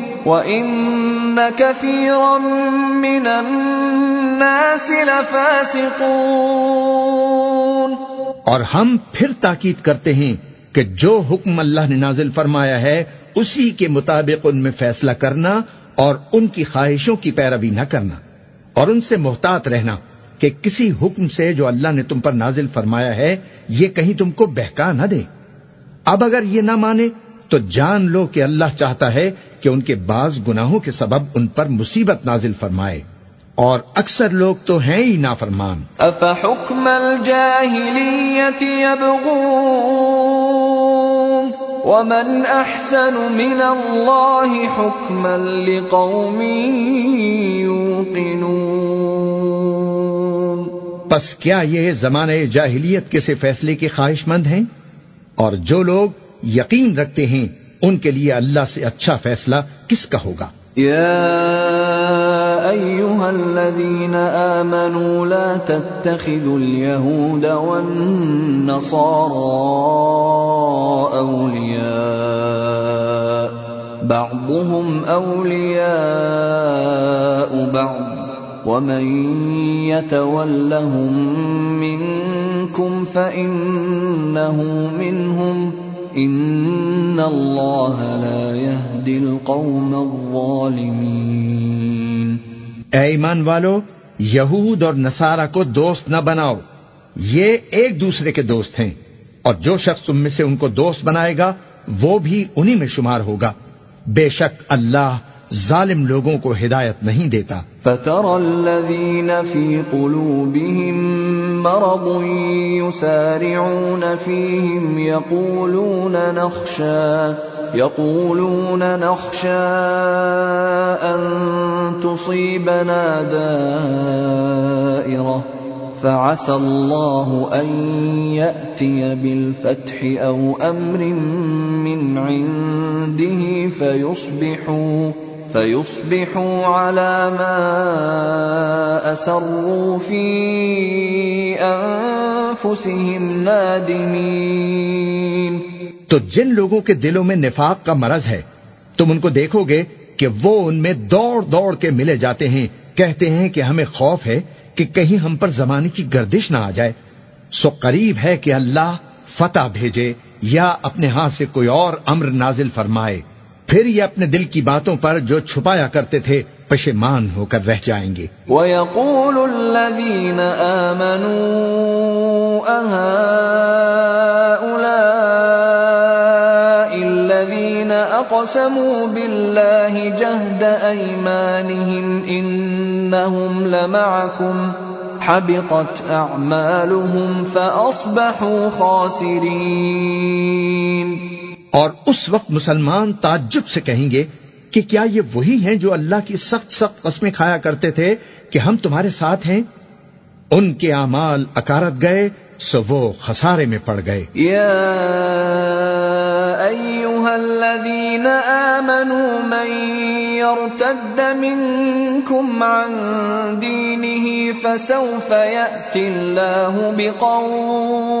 وَإِنَّ كَثِيرًا مِّنَ النَّاسِ لَفَاسِقُونَ اور ہم پھر تاکید کرتے ہیں کہ جو حکم اللہ نے نازل فرمایا ہے، اسی کے مطابق ان میں فیصلہ کرنا اور ان کی خواہشوں کی پیروی نہ کرنا۔ اور ان سے محتاط رہنا کہ کسی حکم سے جو اللہ نے تم پر نازل فرمایا ہے، یہ کہیں تم کو بہکا نہ دے۔ اب اگر یہ نہ مانے تو جان لو کہ اللہ چاہتا ہے کہ ان کے بعض گناہوں کے سبب ان پر مصیبت نازل فرمائے۔ اور اکثر لوگ تو ہیں ہی نافرمان۔ أَفَحُكْمَ الْجَاهِلِيَّةِ يَبْغُونَ وَمَنْ أَحْسَنُ مِنَ اللَّهِ حُكْمًا لِقَوْمٍ يُوقِنُونَ پس کیا یہ زمانہ جاہلیت کے سے فیصلے کے خواہش مند ہیں؟ اور جو لوگ یقین رکھتے ہیں، ان کے لیے اللہ سے اچھا فیصلہ کس کا ہوگا؟ يا أيها الذين آمنوا لا تتخذوا اليهود والنصارى أولياء بعضهم أولياء بعض، ومن يتولهم منكم فإنه منهم ان اللہ لا يهدي القوم الظالمین اے ایمان والو، یہود اور نصارہ کو دوست نہ بناؤ۔ یہ ایک دوسرے کے دوست ہیں۔ اور جو شخص تم میں سے ان کو دوست بنائے گا، وہ بھی انہی میں شمار ہوگا۔ بے شک اللہ ظالم لوگوں کو ہدایت نہیں دیتا۔ فترى الذين في قلوبهم مرض يسارعون فيهم يقولون نخشى يقولون نخشى أن تصيبنا دائرة، فعسى الله أن يأتي بالفتح أو أمر من عنده فيصبحوا فيصبحوا على ما أسروا في أنفسهم نادمين تو جن لوگوں کے دلوں میں نفاق کا مرض ہے، تم ان کو دیکھو گے کہ وہ ان میں دوڑ دوڑ کے ملے جاتے ہیں، کہتے ہیں کہ ہمیں خوف ہے کہ کہیں ہم پر زمانے کی گردش نہ آ جائے۔ سو قریب ہے کہ اللہ فتح بھیجے یا اپنے ہاتھ سے کوئی اور امر نازل فرمائے۔ پھر یہ اپنے دل کی باتوں پر جو چھپایا کرتے تھے، پشیمان ہو کر رہ جائیں گے۔ وَيَقُولُ الَّذِينَ آمَنُوا أَهَٰؤُلَاءِ الَّذِينَ أَقْسَمُوا بِاللَّهِ جَهْدَ أَيْمَانِهِمْ إِنَّهُمْ لَمَعَكُمْ حَبِطَتْ أَعْمَالُهُمْ فَأَصْبَحُوا خَاسِرِينَ اور اس وقت مسلمان تعجب سے کہیں گے کہ کیا یہ وہی ہیں جو اللہ کی سخت سخت قسمیں کھایا کرتے تھے کہ ہم تمہارے ساتھ ہیں؟ ان کے اعمال اکارت گئے، سو وہ خسارے میں پڑ گئے۔ يا أيها الذين آمنوا من يرتد منكم عن دينه فسوف يأتي الله بقوم۔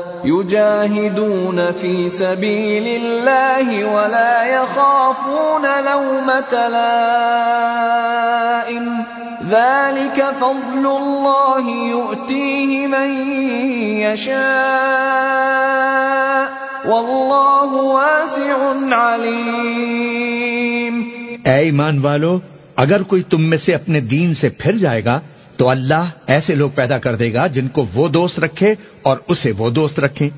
يجاهدون في سبيل الله ولا يخافون لومة لائم. ذلك فضل الله يؤتيه من يشاء. والله واسع عليم. اے ایمان والو، اگر کوئی تم میں سے اپنے دین سے پھر جائے گا تو اللہ ایسے لوگ پیدا کر دے گا جن کو وہ دوست رکھے اور اسے وہ دوست رکھیں۔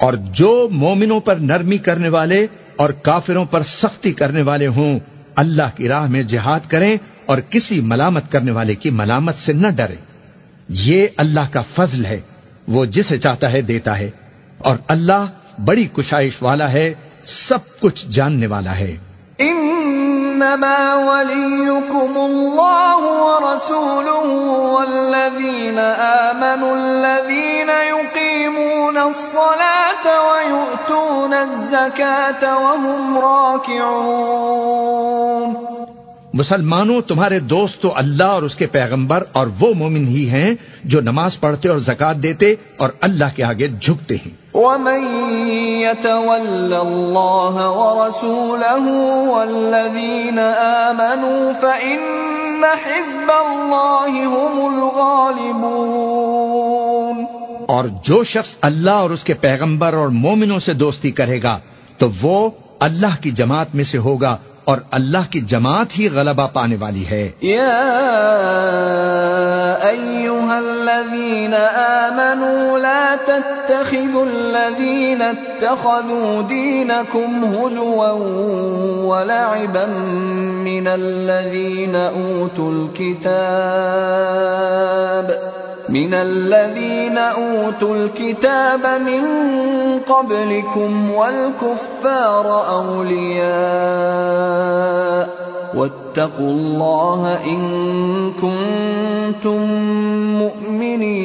اور جو مومنوں پر نرمی کرنے والے اور کافروں پر سختی کرنے والے ہوں، اللہ کی راہ میں جہاد کریں اور کسی ملامت کرنے والے کی ملامت سے نہ ڈرے یہ اللہ کا فضل ہے، وہ جسے چاہتا ہے دیتا ہے۔ اور اللہ بڑی کشائش والا ہے، سب کچھ جاننے والا ہے۔ انما وليكم الله ورسوله والذين امنوا الذين يقيمون الصلاه ويؤتون الزكاه وهم راكعون. مسلمانوں تمہارے دوست تو اللہ اور اس کے پیغمبر اور وہ مومن ہی ہیں جو نماز پڑھتے اور زکات دیتے اور اللہ کے آگے جھکتے ہیں۔ ومن يتول الله ورسوله والذين آمنوا فإن حزب الله هم الغالبون۔ اور جو شخص اللہ اور اس کے پیغمبر اور مومنوں سے دوستی کرے گا تو وہ اللہ کی جماعت میں سے ہوگا اور اللہ کی جماعت ہی غلبہ پانے والی ہے۔ يا أيها الذين آمنوا لا تتخذوا الذين اتخذوا دينكم هزوا ولعبا من الذين أوتوا الكتاب۔ من الذين أوتوا الكتاب من قبلكم والكفار أولياء واتقوا الله إن كنتم مؤمنين.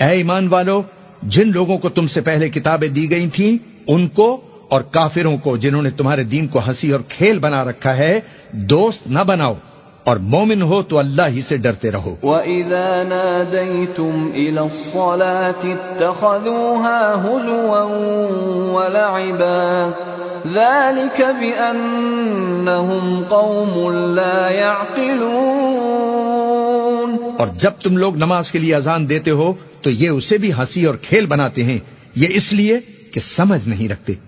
اے ایمان والو، جن لوگوں کو تم سے پہلے کتابیں دی گئی تھیں، ان کو اور کافروں کو جنہوں نے تمہارے دین کو ہنسی اور کھیل بنا رکھا ہے، دوست نہ بناؤ۔ اور مومن ہو تو اللہ ہی سے ڈرتے رہو۔ وَإِذَا نَادَيْتُمْ إِلَى الصَّلَاةِ اتَّخَذُوهَا هُزُوًا وَلَعِبًا ذَلِكَ بِأَنَّهُمْ قَوْمٌ لَا يَعْقِلُونَ۔ اور جب تم لوگ نماز کے لیے اذان دیتے ہو تو یہ اسے بھی ہنسی اور کھیل بناتے ہیں۔ یہ اس لیے کہ سمجھ نہیں رکھتے۔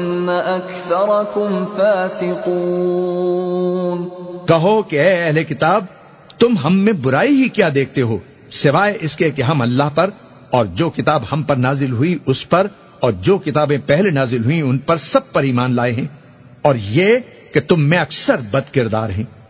أكثركم فاسقون۔ کہو کہ اے اہل کتاب، تم ہم میں برائی ہی کیا دیکھتے ہو، سوائے اس کے کہ ہم اللہ پر اور جو کتاب ہم پر نازل ہوئی اس پر اور جو کتابیں پہلے نازل ہوئی ان پر سب پر ایمان لائے ہیں، اور یہ کہ تم میں اکثر بد کردار ہیں۔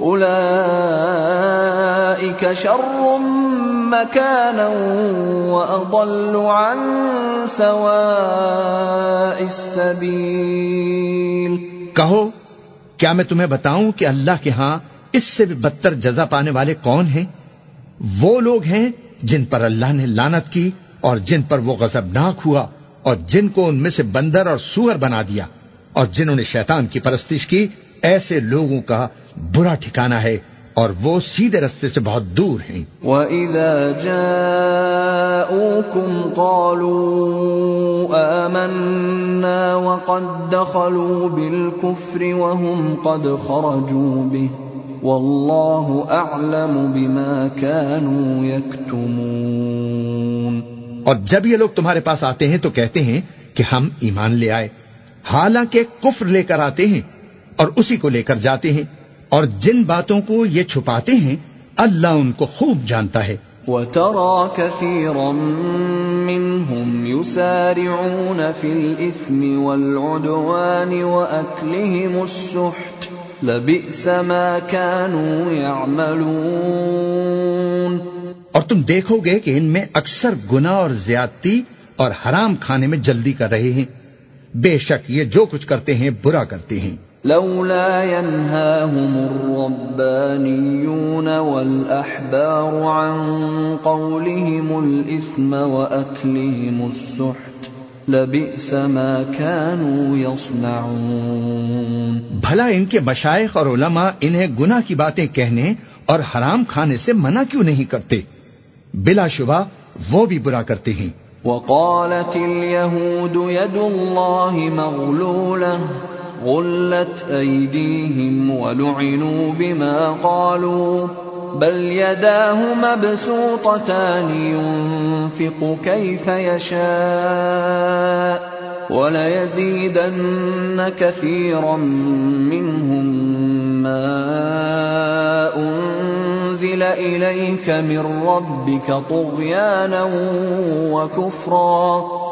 أولئك شر مكانا وأضل عن سواء السبيل. کہو، کیا میں تمہیں بتاؤں کہ اللہ کے ہاں اس سے بھی بدتر جزا پانے والے کون ہیں؟ وہ لوگ ہیں جن پر اللہ نے لانت کی اور جن پر وہ غضبناک ہوا اور جن کو ان میں سے بندر اور سور بنا دیا اور جنہوں نے شیطان کی پرستش کی، ایسے لوگوں کا برا ٹھکانہ ہے اور وہ سیدھے رستے سے بہت دور ہیں۔ وَإِذَا جَاءُوكُمْ قَالُوا آمَنَّا وَقَدْ دَخَلُوا بِالْكُفْرِ وَهُمْ قَدْ خَرَجُوا بِهِ وَاللَّهُ أَعْلَمُ بِمَا كَانُوا يَكْتُمُونَ۔ اور جب یہ لوگ تمہارے پاس آتے ہیں تو کہتے ہیں کہ ہم ایمان لے آئے۔ حالانکہ کفر لے کر آتے ہیں اور اسی کو لے کر جاتے ہیں۔ اور جن باتوں کو یہ چھپاتے ہیں اللہ ان کو خوب جانتا ہے۔ وَتَرَى كَثِيرًا مِّنْهُمْ يُسَارِعُونَ فِي الْإِثْمِ وَالْعُدْوَانِ وَأَكْلِهِمُ السُّحْتِ لَبِئْسَ مَا كَانُوا يَعْمَلُونَ۔ اور تم دیکھو گے کہ ان میں اکثر گناہ اور زیادتی اور حرام کھانے میں جلدی کر رہے ہیں۔ بے شک یہ جو کچھ کرتے ہیں برا کرتے ہیں۔ لولا ينهاهم الربانيون والأحبار عن قولهم الإثم وأكلهم السحت لبئس ما كانوا يصنعون. بھلا ان کے مشائق اور علماء انہیں گناہ کی باتیں کہنے اور حرام کھانے سے منع کیوں نہیں کرتے؟ بلا شبہ وہ بھی برا کرتے ہیں۔ وقالت اليهود يد الله مغلوله غلت أيديهم ولعنوا بما قالوا بل يداه مبسوطتان ينفق كيف يشاء وليزيدن كثيرا منهم ما أنزل إليك من ربك طغيانا وكفرا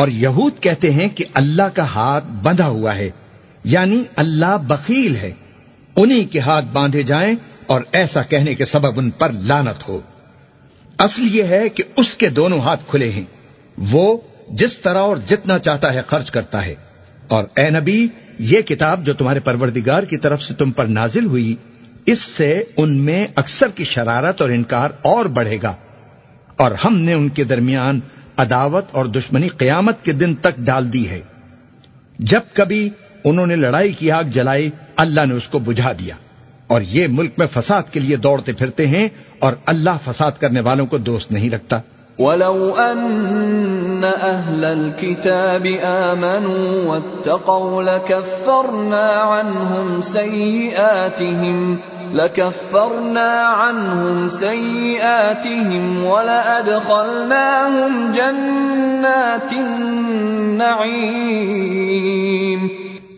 اور یہود کہتے ہیں کہ اللہ کا ہاتھ بندھا ہوا ہے یعنی اللہ بخیل ہے۔ انہی کے ہاتھ باندھے جائیں اور ایسا کہنے کے سبب ان پر لانت ہو۔ اصل یہ ہے کہ اس کے دونوں ہاتھ کھلے ہیں۔ وہ جس طرح اور جتنا چاہتا ہے خرچ کرتا ہے۔ اور اے نبی، یہ کتاب جو تمہارے پروردگار کی طرف سے تم پر نازل ہوئی، اس سے ان میں اکثر کی شرارت اور انکار اور بڑھے گا۔ اور ہم نے ان کے درمیان عداوت اور دشمنی قیامت کے دن تک ڈال دی ہے۔ جب کبھی انہوں نے لڑائی کی آگ جلائی اللہ نے اس کو بجھا دیا۔ اور یہ ملک میں فساد کے لیے دوڑتے پھرتے ہیں اور اللہ فساد کرنے والوں کو دوست نہیں رکھتا۔ ولو ان اهل الكتاب آمنوا واتقوا لكفرنا عنهم سيئاتهم لكفرنا عنهم سيئاتهم ولأدخلناهم جنات النعيم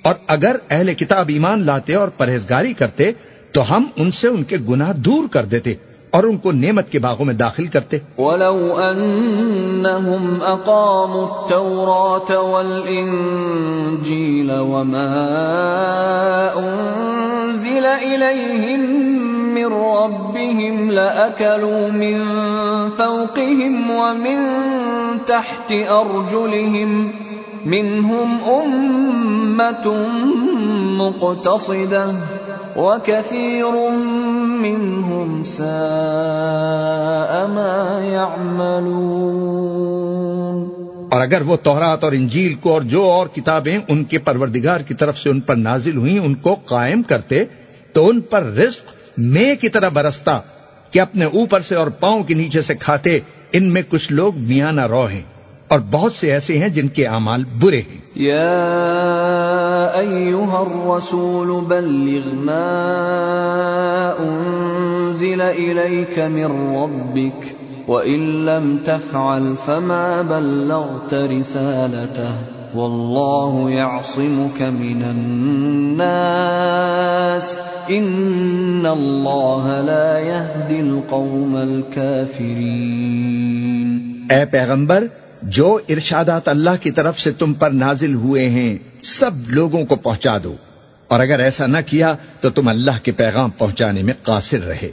اور اگر اہل کتاب ایمان لاتے اور پرہیزگاری کرتے تو ہم ان سے ان کے گناہ دور کر دیتے۔ اور ان کو نعمت کے باغوں میں داخل کرتے۔ ولو انہم اقاموا التوراة والانجیل وما انزل الیہم من ربهم لأكلوا من فوقهم ومن تحت ارجلهم منهم امة مقتصدة۔ وكثير منهم ساء ما يعملون اور اگر وہ تورات اور انجیل کو اور جو اور کتابیں ان کے پروردگار کی طرف سے ان پر نازل ہوئیں، ان کو قائم کرتے، تو ان پر رزق میں کی طرح برستا کہ اپنے اوپر سے اور پاؤں کے نیچے سے کھاتے، ان میں کچھ لوگ میاں نہ رو ہیں۔ اور بہت سے ایسے ہیں جن کے اعمال برے ہیں۔ یا ایوہا الرسول بلغ ما انزل الیک من ربک وَإِن لَّمْ تَفْعَلْ فَمَا بَلَّغْتَ رِسَالَتَهُ والله يعصمك من الناس ان الله لا يهدي القوم الكافرين اے پیغمبر جو ارشادات اللہ کی طرف سے تم پر نازل ہوئے ہیں، سب لوگوں کو پہنچا دو۔ اور اگر ایسا نہ کیا تو تم اللہ کے پیغام پہنچانے میں قاصر رہے۔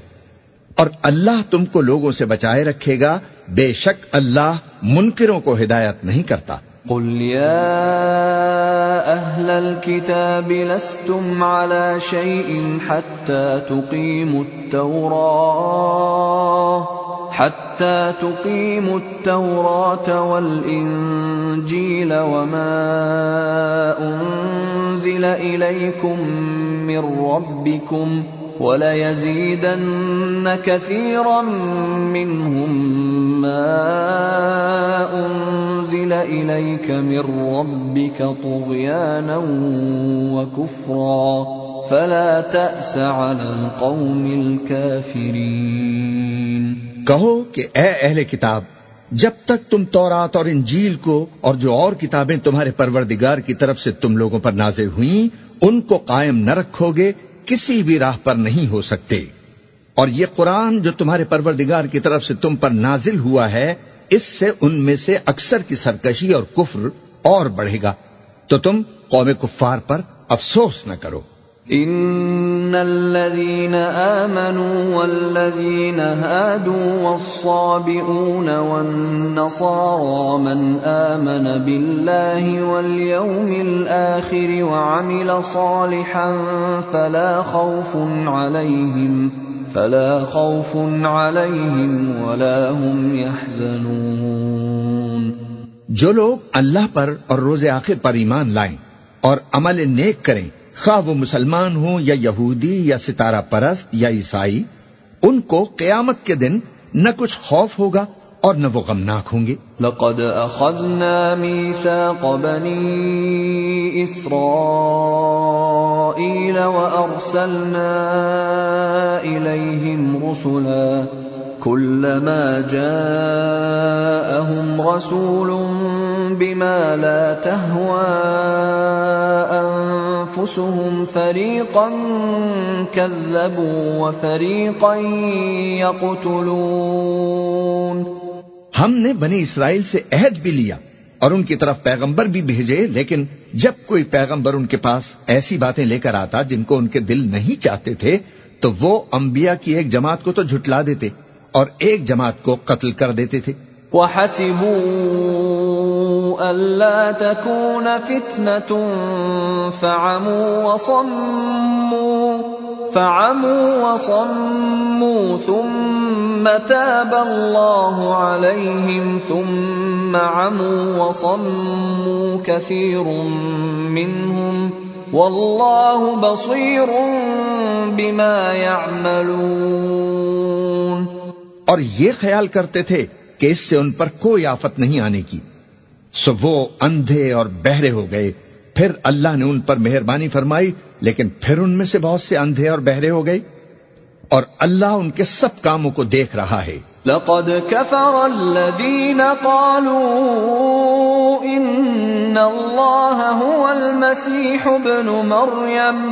اور اللہ تم کو لوگوں سے بچائے رکھے گا، بے شک اللہ منکروں کو ہدایت نہیں کرتا۔ قل يا أهل الكتاب لستم على شيء حتى تقيموا التوراة۔ حتى تقيموا التوراة والإنجيل وما أنزل إليكم من ربكم وليزيدن كثيرا منهم ما أنزل إليك من ربك طغيانا وكفرا فلا تأس على القوم الكافرين کہو کہ اے اہل کتاب، جب تک تم تورات اور انجیل کو اور جو اور کتابیں تمہارے پروردگار کی طرف سے تم لوگوں پر نازل ہوئیں، ان کو قائم نہ رکھو گے، کسی بھی راہ پر نہیں ہو سکتے۔ اور یہ قرآن جو تمہارے پروردگار کی طرف سے تم پر نازل ہوا ہے، اس سے ان میں سے اکثر کی سرکشی اور کفر اور بڑھے گا۔ تو تم قوم کفار پر افسوس نہ کرو۔ ان الذين امنوا والذين هادوا والصابئون والنصارى من امن بالله واليوم الاخر وعمل صالحا فلا خوف عليهم فلا خوف عليهم ولا هم يحزنون جو لوگ اللہ پر اور روز آخر پر ایمان لائیں اور عمل نیک کریں خواہ وہ مسلمان ہوں یا یہودی یا ستارہ پرست یا عیسائی، ان کو قیامت کے دن نہ کچھ خوف ہوگا اور نہ وہ غمناک ہوں گے۔ لقد اخذنا ميثاق بني اسرائيل وارسلنا اليهم رسلا، كلما جاءهم رسول بما لا تهوى انفسهم فريقا كذبوا وفريقا يقتلون. ہم نے بنی اسرائیل سے عہد بھی لیا اور ان کی طرف پیغمبر بھی بھیجے لیکن جب کوئی پیغمبر ان کے پاس ایسی باتیں لے کر آتا جن کو ان کے دل نہیں چاہتے تھے تو وہ انبیاء کی ایک جماعت کو تو جھٹلا دیتے اور ایک جماعت کو قتل کر دیتے تھے۔ وحسبوا ألا تكون فتنة فعموا وصموا فعموا وصموا ثم تاب الله عليهم ثم عموا وصموا كثير منهم والله بصير بما يعملون اور یہ خیال کرتے تھے کہ اس سے ان پر کوئی آفت نہیں آنے کی۔ سو وہ اندھے اور بہرے ہو گئے۔ پھر اللہ نے ان پر مہربانی فرمائی، لیکن پھر ان میں سے بہت سے اندھے اور بہرے ہو گئے۔ اور اللہ ان کے سب کاموں کو دیکھ رہا ہے۔ لقد كفر الذين قالوا ان الله هو المسيح ابن مريم۔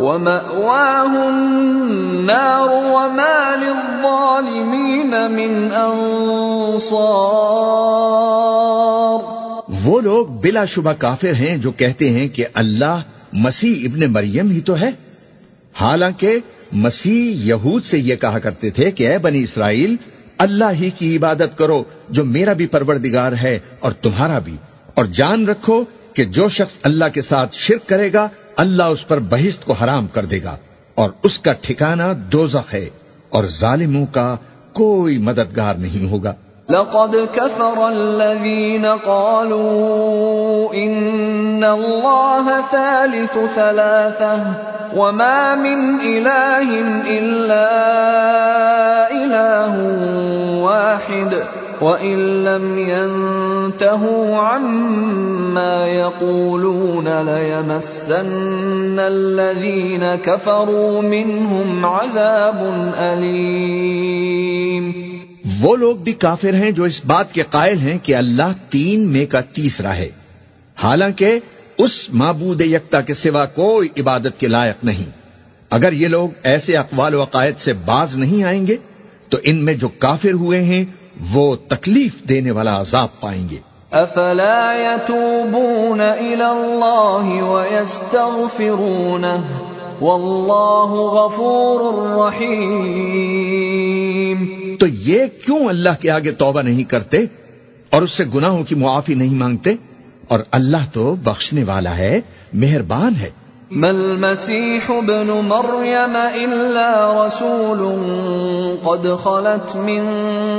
ومأواه النار وما للظالمين من انصار وہ لوگ بلا شبہ کافر ہیں جو کہتے ہیں کہ اللہ مسیح ابن مریم ہی تو ہے۔ حالانکہ مسیح یہود سے یہ کہا کرتے تھے کہ اے بنی اسرائیل، اللہ ہی کی عبادت کرو جو میرا بھی پروردگار ہے اور تمہارا بھی۔ اور جان رکھو کہ جو شخص اللہ کے ساتھ شرک کرے گا اللہ اس پر بہشت کو حرام کر دے گا اور اس کا ٹھکانہ دوزخ ہے اور ظالموں کا کوئی مددگار نہیں ہوگا۔ لقد كفر الذين قالوا إن الله ثالث ثلاثة وما من إله إلا إله واحد. وإن لم ينتهوا عما يقولون ليمسن الذين كفروا منهم عذاب أليم وہ لوگ بھی کافر ہیں جو اس بات کے قائل ہیں کہ اللہ تین میں کا تیسرا ہے۔ حالانکہ اس معبود یکتا کے سوا کوئی عبادت کے لائق نہیں۔ اگر یہ لوگ ایسے اقوال و عقائد سے باز نہیں آئیں گے، تو ان میں جو کافر ہوئے ہیں وہ تکلیف دینے والا عذاب پائیں گے۔ افلا يتوبون الى الله والله غفور تو یہ کیوں اللہ کے آگے توبہ نہیں کرتے اور اس سے گناہوں کی معافی نہیں مانگتے؟ اور اللہ تو بخشنے والا ہے مہربان ہے۔ ما المسيح ابن مريم إلا رسول قد خلت من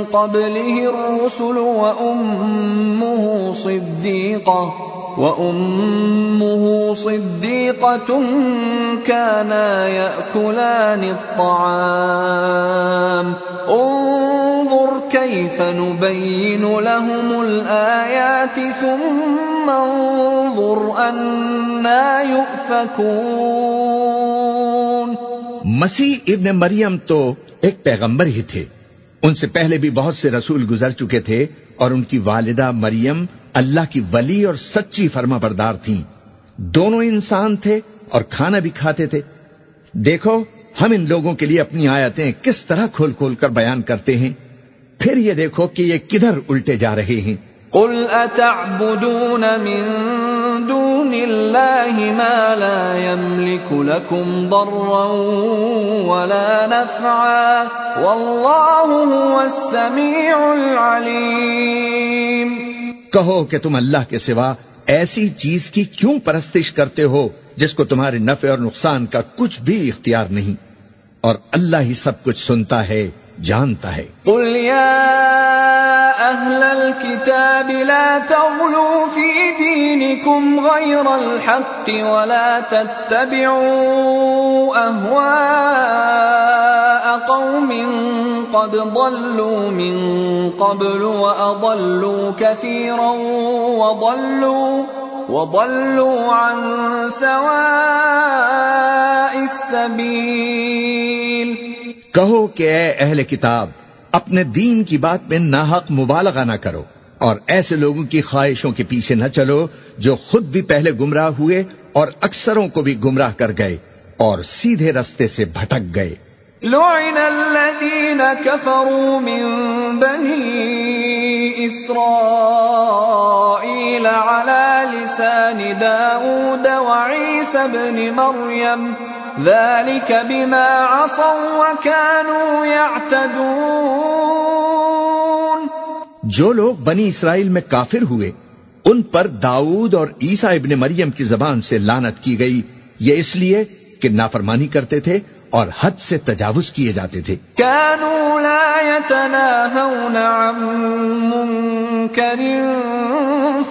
قبله الرسل وأمه صديقة وأمه صديقة كانا يأكلان الطعام. انظر كيف نبين لهم الآيات ثم انظر مسیح ابن مریم تو ایک پیغمبر ہی تھے۔ ان سے پہلے بھی بہت سے رسول گزر چکے تھے اور ان کی والدہ مریم اللہ کی ولی اور سچی فرما بردار تھیں۔ دونوں انسان تھے اور کھانا بھی کھاتے تھے۔ دیکھو، ہم ان لوگوں کے لیے اپنی آیتیں کس طرح کھول کھول کر بیان کرتے ہیں۔ پھر یہ دیکھو کہ یہ کدھر الٹے جا رہے ہیں۔ قل اتعبدون من دون الله ما لا يملك لكم ضرا ولا نفعا والله هو السميع العليم کہو کہ تم اللہ کے سوا ایسی چیز کی کیوں پرستش کرتے ہو جس کو تمہارے نفع اور نقصان کا کچھ بھی اختیار نہیں اور اللہ ہی سب کچھ سنتا ہے جانتا ہے۔ قل یا اہل الكتاب لا تغلوا في دينكم غير الحق ولا تتبعوا اهواء قوم قد ضلوا من قبل واضلوا كثيرا وضلوا وضلوا عن سواء السبيل. کہو کہ اے اہل کتاب، اپنے دین کی بات میں ناحق مبالغہ نہ کرو اور ایسے لوگوں کی خواہشوں کے پیچھے نہ چلو جو خود بھی پہلے گمراہ ہوئے اور اکثروں کو بھی گمراہ کر گئے اور سیدھے رستے سے بھٹک گئے۔ لعن الذين كفروا من بني إسرائيل على لسان داود وعيسى بن مريم ذلك بما عصوا وكانوا يعتدون. جو لوگ بنی اسرائیل میں کافر ہوئے، ان پر داؤد اور عیسیٰ ابن مریم کی زبان سے لانت کی گئی، یہ اس لیے کہ نافرمانی کرتے تھے اور حد سے تجاوز کیے جاتے تھے۔ كانوا لا يتناهون عن منكر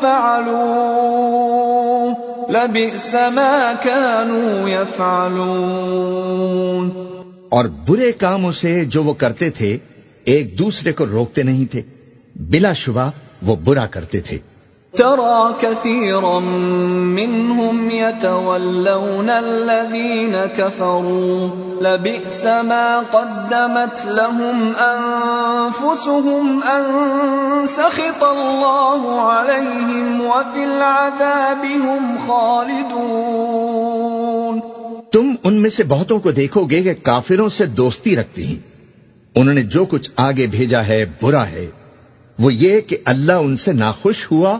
فعلوه لبئس ما كانوا يفعلون۔ اور برے کاموں سے جو وہ کرتے تھے ایک دوسرے کو روکتے نہیں تھے۔ بلا شبہ وہ برا کرتے تھے۔ ترى كثيرا منهم يتولون الذين كفروا. لبئس ما قدمت لهم أنفسهم أن سخط الله عليهم وفي العذاب هم خالدون. تم ان میں سے بہتوں کو دیکھو گے کہ کافروں سے دوستی رکھتی ہیں. انہوں نے جو کچھ آگے بھیجا ہے، برا ہے. وہ یہ کہ اللہ ان سے ناخوش ہوا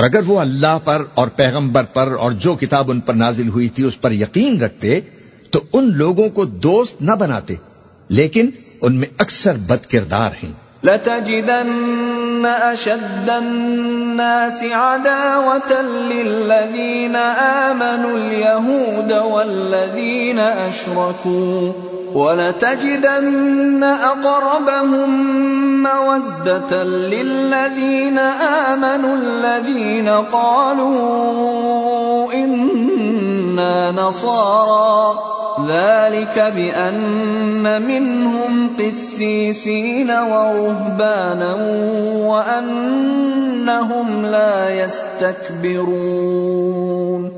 اور اگر وہ اللہ پر اور پیغمبر پر اور جو کتاب ان پر نازل ہوئی تھی اس پر یقین رکھتے، تو ان لوگوں کو دوست نہ بناتے، لیکن ان میں اکثر بد کردار ہیں۔ لتجدن أشد الناس عداوة للذين آمنوا اليهود والذين أشركوا ولتجدن أقربهم مودة للذين آمنوا الذين قالوا إنا نصارى. ذلك بأن منهم قسيسين ورهبانا وأنهم لا يستكبرون.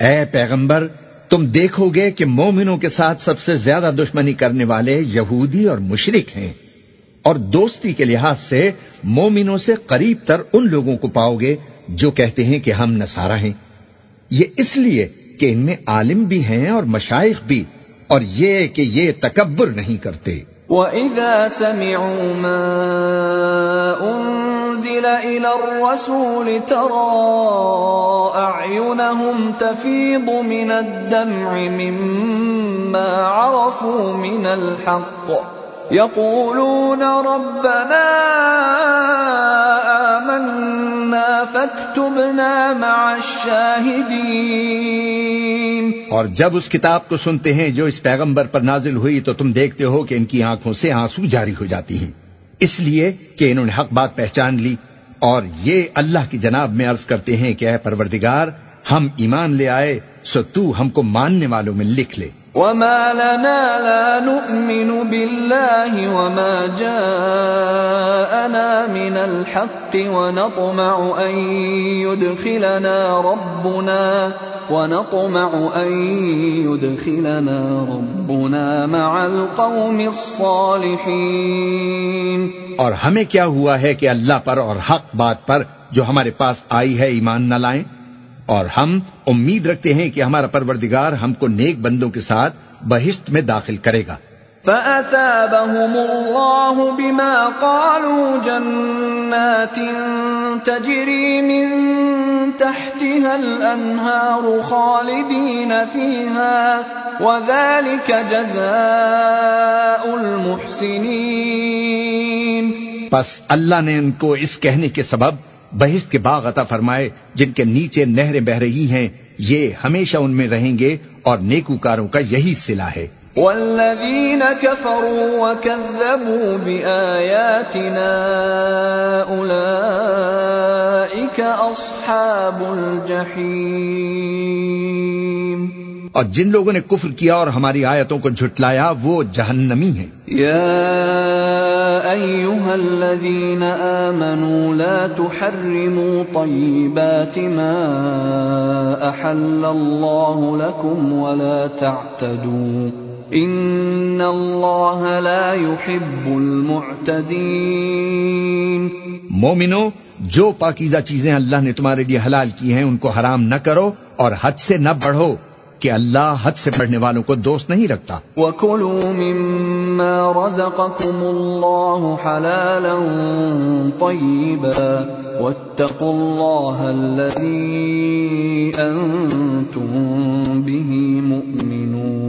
اے پیغمبر تم دیکھو گے کہ مومنوں کے ساتھ سب سے زیادہ دشمنی کرنے والے یہودی اور مشرک ہیں۔ اور دوستی کے لحاظ سے مومنوں سے قریب تر ان لوگوں کو پاؤ گے جو کہتے ہیں کہ ہم نسارا ہیں۔ یہ اس لیے کہ ان میں عالم بھی ہیں اور مشائق بھی، اور یہ کہ یہ تکبر نہیں کرتے۔ وَإِذَا سَمِعُوا مَا أُنزِلَ إِلَى الرَّسُولِ تَرَى أَعْيُنَهُمْ تَفِيضُ مِنَ الدَّمْعِ مِمَّا عَرَفُوا مِنَ الْحَقِّ. يَقُولُونَ رَبَّنَا آمَنَّا فَاكْتُبْنَا مَعَ الشَّاهِدِينَ. اور جب اس کتاب کو سنتے ہیں جو اس پیغمبر پر نازل ہوئی تو تم دیکھتے ہو کہ ان کی آنکھوں سے آنسو جاری ہو جاتی ہیں۔ اس لیے کہ انہوں نے حق بات پہچان لی اور یہ اللہ کی جناب میں عرض کرتے ہیں کہ اے پروردگار، ہم ایمان لے آئے، سو تو ہم کو ماننے والوں میں لکھ لے۔ وما لنا لا نؤمن بالله وما جاءنا من الحق ونطمع أن يدخلنا ربنا ونطمع أن يدخلنا ربنا مع القوم الصالحين. اور ہمیں کیا ہوا ہے کہ اللہ پر اور حق بات پر جو ہمارے پاس آئی ہے ایمان نہ لائیں؟ اور ہم امید رکھتے ہیں کہ ہمارا پروردگار ہم کو نیک بندوں کے ساتھ بہشت میں داخل کرے گا۔ فَأَثَابَهُمُ اللَّهُ بِمَا قَالُوا جَنَّاتٍ تَجْرِي مِن تَحْتِهَا الْأَنْهَارُ خَالِدِينَ فِيهَا وَذَلِكَ جَزَاءُ الْمُحْسِنِينَ۔ پس اللہ نے ان کو اس کہنے کے سبب بہشت کے باغ عطا فرمائے، جن کے نیچے نہریں بہ رہی ہیں، یہ ہمیشہ ان میں رہیں گے اور نیکوکاروں کا یہی صلح ہے۔ والذین كفروا وكذبوا بآیاتنا اولئیک اصحاب الجحیم۔ اور جن لوگوں نے کفر کیا اور ہماری آیتوں کو جھٹلایا وہ جہنمی ہیں۔ یا ایوہا الذین آمنوا لا تحرموا طیبات ما احل اللہ لکم ولا تعتدوا۔ ان اللہ لا يحب المعتدین مومنو جو پاکیزہ چیزیں اللہ نے تمہارے لیے حلال کی ہیں ان کو حرام نہ کرو اور حد سے نہ بڑھو کہ اللہ حد سے بڑھنے والوں کو دوست نہیں رکھتا۔ وَكُلُوا مِمَّا رَزَقَكُمُ اللَّهُ حَلَالًا طَيِّبًا وَاتَّقُوا اللَّهَ الَّذِي أَنتُم بِهِ مُؤْمِنُونَ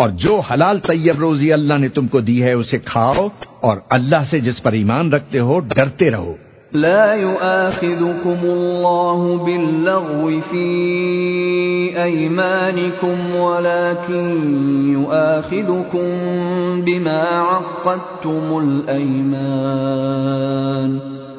اور جو حلال طیب روزی اللہ نے تم کو دی ہے اسے کھاؤ اور اللہ سے جس پر ایمان رکھتے ہو ڈرتے رہو۔ لا يؤاخذكم الله باللغو في أيمانكم ولكن يؤاخذكم بما عقدتم الأيمان۔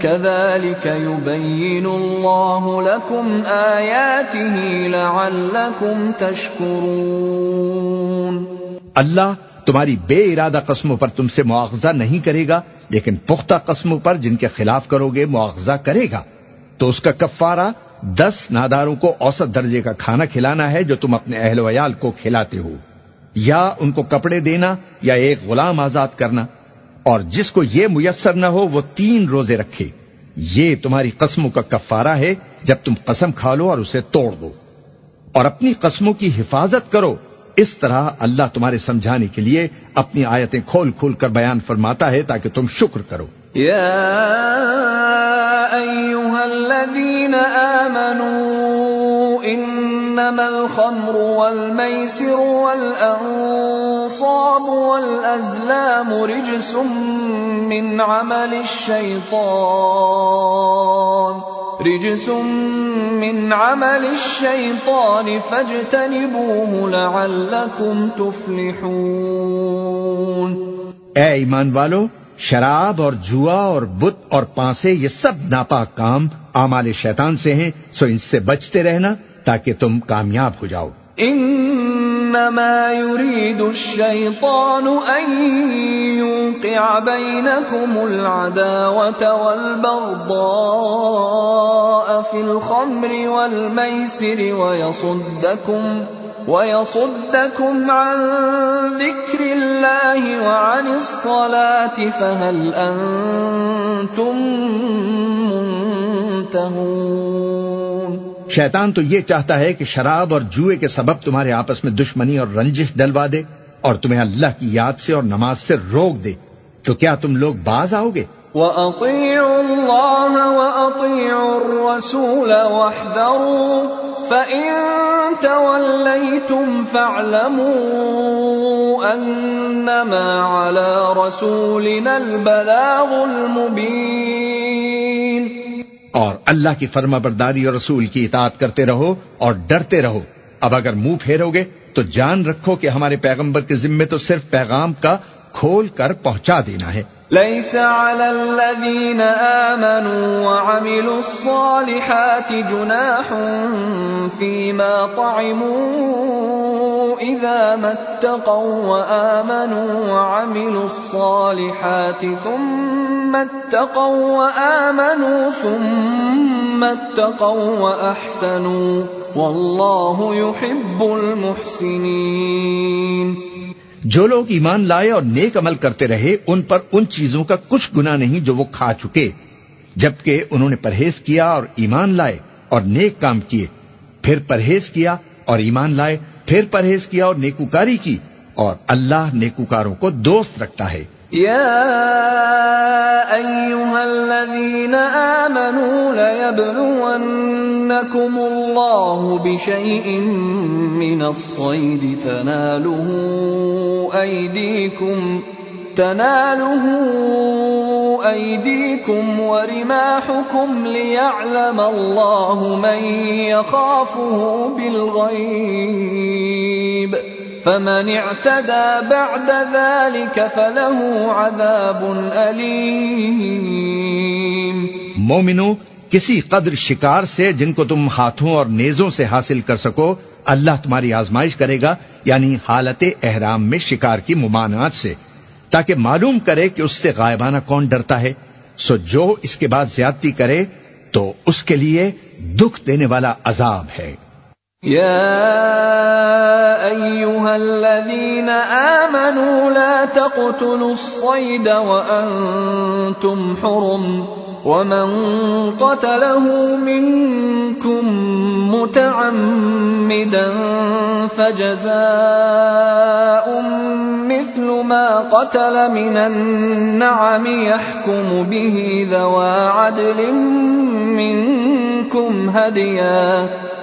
كذلك يبين الله لكم آياته لعلكم تشكرون. اللہ تمہاری بے ارادہ قسموں پر تم سے معاوضہ نہیں کرے گا، لیکن پختہ قسموں پر جن کے خلاف کرو گے معاوضہ کرے گا۔ تو اس کا کفارہ دس ناداروں کو اوسط درجے کا کھانا کھلانا ہے جو تم اپنے اہل ویال کو کھلاتے ہو۔ یا ان کو کپڑے دینا یا ایک غلام آزاد کرنا۔ اور جس کو یہ میسر نہ ہو وہ تین روزے رکھے۔ یہ تمہاری قسموں کا کفارہ ہے، جب تم قسم کھا لو اور اسے توڑ دو۔ اور اپنی قسموں کی حفاظت کرو۔ اس طرح اللہ تمہارے سمجھانے کے لیے اپنی آیتیں کھول کھول کر بیان فرماتا ہے تاکہ تم شکر کرو۔ يا أيها آمنوا إنما الخمر والميسر والأنصاب والأزلام رجس من عمل الشيطان. رجس من عمل الشيطان فاجتنبوه لعلكم تفلحون. اے ایمان والو، شراب اور جوا اور بت اور پانسے، یہ سب ناپاک کام اعمال شیطان سے ہیں، سو ان سے بچتے رہنا۔ تاکہ تم کامیاب ہو جاؤ۔ انما يريد الشيطان ان يوقع بينكم العداوة والبغضاء في الخمر والميسر ويصدكم ويصدكم عن ذكر الله وعن الصلاة فهل أنتم منتهون۔ شیطان تو یہ چاہتا ہے کہ شراب اور جوئے کے سبب تمہارے آپس میں دشمنی اور رنجش ڈلوا دے اور تمہیں اللہ کی یاد سے اور نماز سے روک دے۔ تو کیا تم لوگ باز آؤ گے؟ وَأَطِيعُوا اللَّهَ وَأَطِيعُوا الرَّسُولَ وَاحْذَرُوا فَإِن تَوَلَّيْتُمْ فَاعْلَمُوا أَنَّمَا عَلَى رَسُولِنَا الْبَلَاغُ الْمُبِينُ اور اللہ کی فرما برداری اور رسول کی اطاعت کرتے رہو اور ڈرتے رہو۔ اب اگر منہ پھیرو گے تو جان رکھو کہ ہمارے پیغمبر کے ذمے تو صرف پیغام کا کھول کر پہنچا دینا ہے۔ ليس على الذين آمنوا وعملوا الصالحات جناح فيما طعموا إذا ما اتقوا وآمنوا وعملوا الصالحات ثم اتقوا وآمنوا ثم اتقوا وأحسنوا والله يحب المحسنين جو لوگ ایمان لائے اور نیک عمل کرتے رہے، ان پر ان چیزوں کا کچھ گنا نہیں جو وہ کھا چکے۔ جبکہ انہوں نے پرہیز کیا اور ایمان لائے اور نیک کام کیے، پھر پرہیز کیا اور ایمان لائے، پھر پرہیز کیا اور نیکوکاری کی، اور اللہ نیکوکاروں کو دوست رکھتا ہے۔ يا أيها الذين آمنوا ليبلونكم الله بشيء من الصيد تناله أيديكم تناله أيديكم ورماحكم ليعلم الله من يخافه بالغيب فمن اعتدى بعد ذلك فله عذاب أليم. مومنو، کسی قدر شکار سے جن کو تم ہاتھوں اور نیزوں سے حاصل کر سکو، اللہ تمہاری آزمائش کرے گا یعنی حالت احرام میں شکار کی ممانعات سے۔ تاکہ معلوم کرے کہ اس سے غائبانہ کون ڈرتا ہے۔ سو جو اس کے بعد زیادتی کرے، تو اس کے لیے دکھ دینے والا عذاب ہے۔ يا أيها الذين آمنوا لا تقتلوا الصيد وأنتم حرم ومن قتله منكم متعمدا فجزاء مثل ما قتل من النعم يحكم به ذوى عدل منكم هديا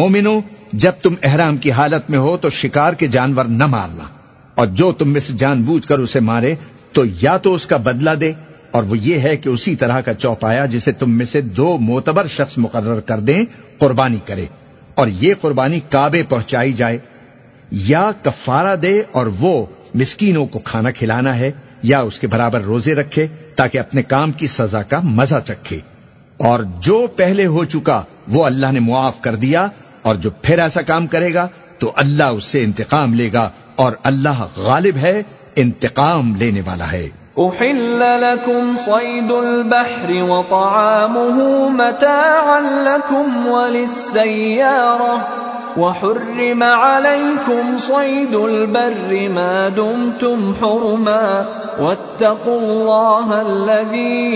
مومنو، جب تم احرام کی حالت میں ہو تو شکار کے جانور نہ مارنا۔ اور جو تم میں سے جان بوجھ کر اسے مارے، تو یا تو اس کا بدلہ دے۔ اور وہ یہ ہے کہ اسی طرح کا چوپایا جسے تم میں سے دو معتبر شخص مقرر کر دیں، قربانی کرے۔ اور یہ قربانی کعبے پہنچائی جائے۔ یا کفارہ دے اور وہ مسکینوں کو کھانا کھلانا ہے، یا اس کے برابر روزے رکھے تاکہ اپنے کام کی سزا کا مزہ چکھے۔ اور جو پہلے ہو چکا، وہ اللہ نے معاف کر دیا۔ اور جو پھر ایسا کام کرے گا تو اللہ اس سے انتقام لے گا اور اللہ غالب ہے، انتقام لینے والا ہے۔ أحل لكم صيد البحر وطعامه متاعا لكم وللسيارة وحرم عليكم صيد البر ما دمتم حرما واتقوا الله الذي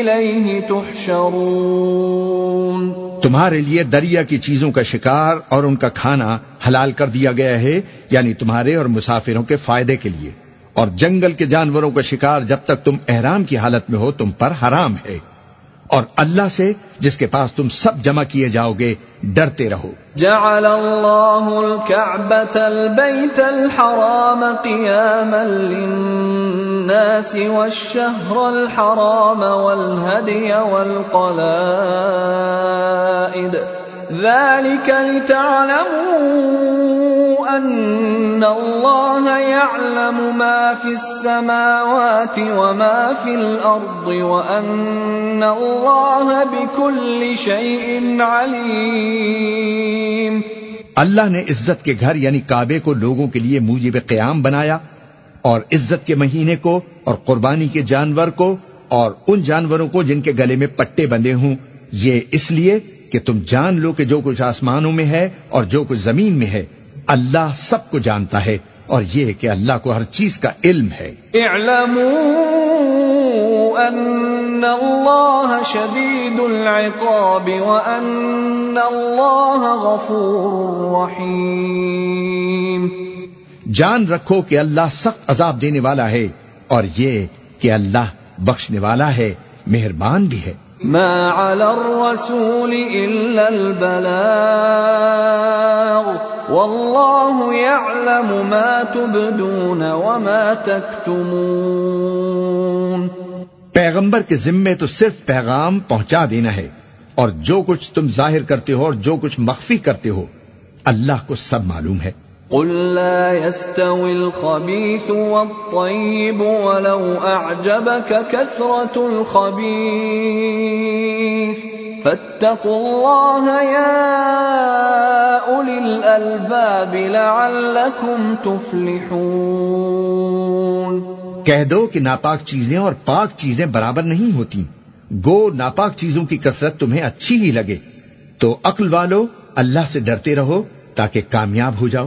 إليه تحشرون۔ تمہارے لیے دریا کی چیزوں کا شکار اور ان کا کھانا حلال کر دیا گیا ہے یعنی تمہارے اور مسافروں کے فائدے کے لیے۔ اور جنگل کے جانوروں کا شکار جب تک تم احرام کی حالت میں ہو، تم پر حرام ہے۔ اور اللہ سے جس کے پاس تم سب جمع کیے جاؤ گے، ڈرتے رہو۔ جعل الله الكعبة البيت الحرام قياما للناس۔ والشهر الحرام والهدي والقلائد. ذلك لتعلموا أن الله يعلم ما في السماوات وما في الأرض وأن الله بكل شيء عليم. اللہ نے عزت کے گھر یعنی کعبے کو لوگوں کے لیے موجب قیام بنایا اور عزت کے مہینے کو اور قربانی کے جانور کو اور ان جانوروں کو جن کے گلے میں پٹے بندے ہوں۔ یہ اس لیے کہ تم جان لو کہ جو کچھ آسمانوں میں ہے اور جو کچھ زمین میں ہے، اللہ سب کو جانتا ہے اور یہ کہ اللہ کو ہر چیز کا علم ہے۔ اعلموا ان اللہ شدید العقاب وان اللہ غفور رحیم۔ جان رکھو کہ اللہ سخت عذاب دینے والا ہے اور یہ کہ اللہ بخشنے والا ہے مہربان بھی ہے۔ ما على الرسول إلا البلاغ والله يعلم ما تبدون وما تكتمون پیغمبر کے ذمے تو صرف پیغام پہنچا دینا ہے اور جو کچھ تم ظاہر کرتے ہو اور جو کچھ مخفی کرتے ہو اللہ کو سب معلوم ہے۔ قل لا يستوي الخبيث والطيب ولو أعجبك كثرة الخبيث. فاتقوا الله يا أولي الألباب لعلكم تفلحون. کہہ دو کہ ناپاک چیزیں اور پاک چیزیں برابر نہیں ہوتی. گو ناپاک چیزوں کی کثرت تمہیں اچھی ہی لگے. تو عقل والو، اللہ سے ڈرتے رہو تاکہ کامیاب ہو جاؤ.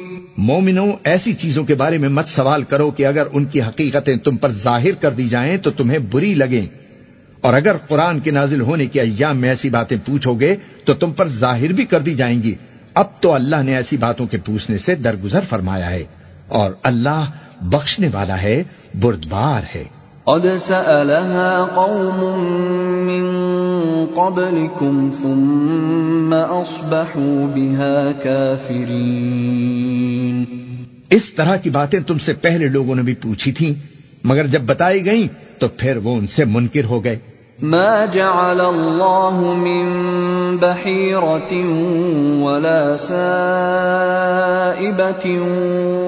مومنو ایسی چیزوں کے بارے میں مت سوال کرو کہ اگر ان کی حقیقتیں تم پر ظاہر کر دی جائیں تو تمہیں بری لگیں۔ اور اگر قرآن کے نازل ہونے کے ایام میں ایسی باتیں پوچھو گے تو تم پر ظاہر بھی کر دی جائیں گی۔ اب تو اللہ نے ایسی باتوں کے پوچھنے سے درگزر فرمایا ہے اور اللہ بخشنے والا ہے، بردبار ہے۔ قد سألها قوم من قبلكم ثم أصبحوا بها كافرين اس طرح کی باتیں تم سے پہلے لوگوں نے بھی پوچھی تھیں، مگر جب بتائی گئیں تو پھر وہ ان سے منکر ہو گئے۔ ما جعل الله من بحيرة ولا سائبة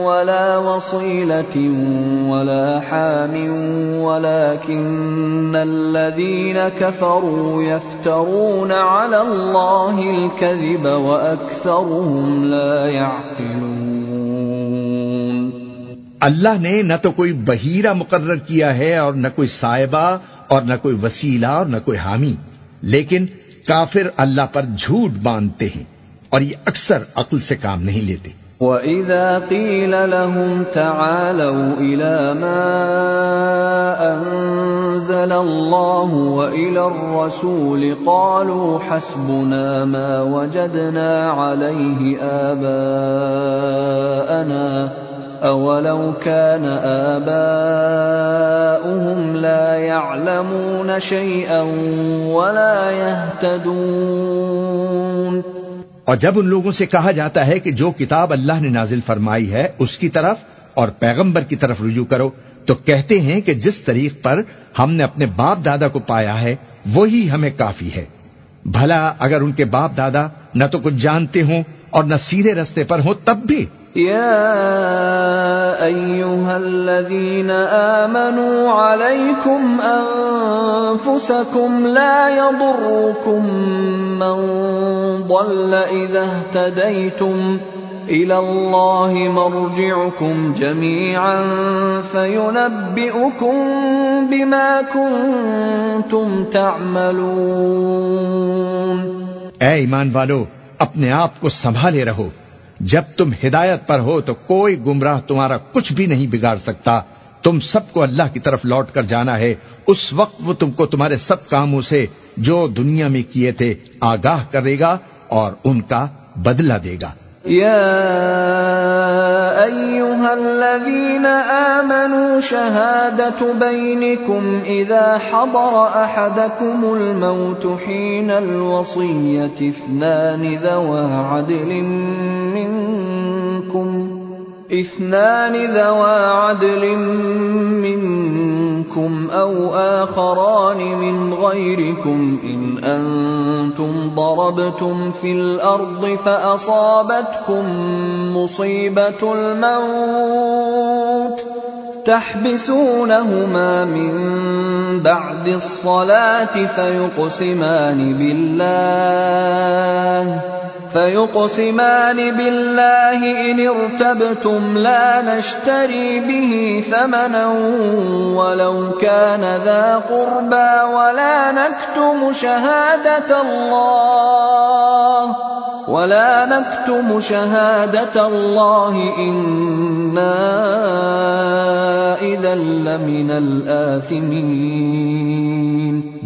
ولا وصيلة ولا حام ولكن الذين كفروا يفترون على الله الكذب وأكثرهم لا يعقلون اللہ نے نہ تو کوئی بحیرہ مقرر کیا ہے اور نہ کوئی صاحبہ اور نہ کوئی وسیلہ اور نہ کوئی حامی، لیکن کافر اللہ پر جھوٹ باندھتے ہیں اور یہ اکثر عقل سے کام نہیں لیتے۔ وَإِذَا قِيلَ لَهُمْ تَعَالَوْا إِلَى مَا أَنزَلَ اللَّهُ وَإِلَى الرَّسُولِ قَالُوا حَسْبُنَا مَا وَجَدْنَا عَلَيْهِ آبَاءَنَا أَوَلَوْ كَانَ آبَاؤُهُمْ لَا يَعْلَمُونَ شَيْئًا وَلَا يَهْتَدُونَ اور جب ان لوگوں سے کہا جاتا ہے کہ جو کتاب اللہ نے نازل فرمائی ہے، اس کی طرف اور پیغمبر کی طرف رجوع کرو، تو کہتے ہیں کہ جس طریق پر ہم نے اپنے باپ دادا کو پایا ہے، وہی ہمیں کافی ہے۔ بھلا اگر ان کے باپ دادا نہ تو کچھ جانتے ہوں اور نہ سیدھے رستے پر ہوں، تب بھی يا أيها الذين آمنوا عليكم أنفسكم لا يضركم من ضل إذا اهتديتم إلى الله مرجعكم جميعا فينبئكم بما كنتم تعملون اے ایمان والو، اپنے آپ کو سنبھالے رہو۔ جب تم ہدایت پر ہو تو کوئی گمراہ تمہارا کچھ بھی نہیں بگاڑ سکتا۔ تم سب کو اللہ کی طرف لوٹ کر جانا ہے۔ اس وقت وہ تم کو تمہارے سب کاموں سے جو دنیا میں کیے تھے آگاہ کرے گا اور ان کا بدلہ دے گا۔ يا أيها الذين آمنوا شهادة بينكم إذا حضر أحدكم الموت حين الوصية اثنان ذوى عدل منكم اثنان ذوى عدل منكم منكم أو آخران من غيركم إن أنتم ضربتم في الأرض فأصابتكم مصيبة الموت تحبسونهما من بعد الصلاة فيقسمان بالله فيقسمان بالله إن ارتبتم لا نشتري به ثمنا ولو كان ذا قربى ولا نكتم شهادة الله ولا نكتم شهادة الله إنا إذا لمن الآثمين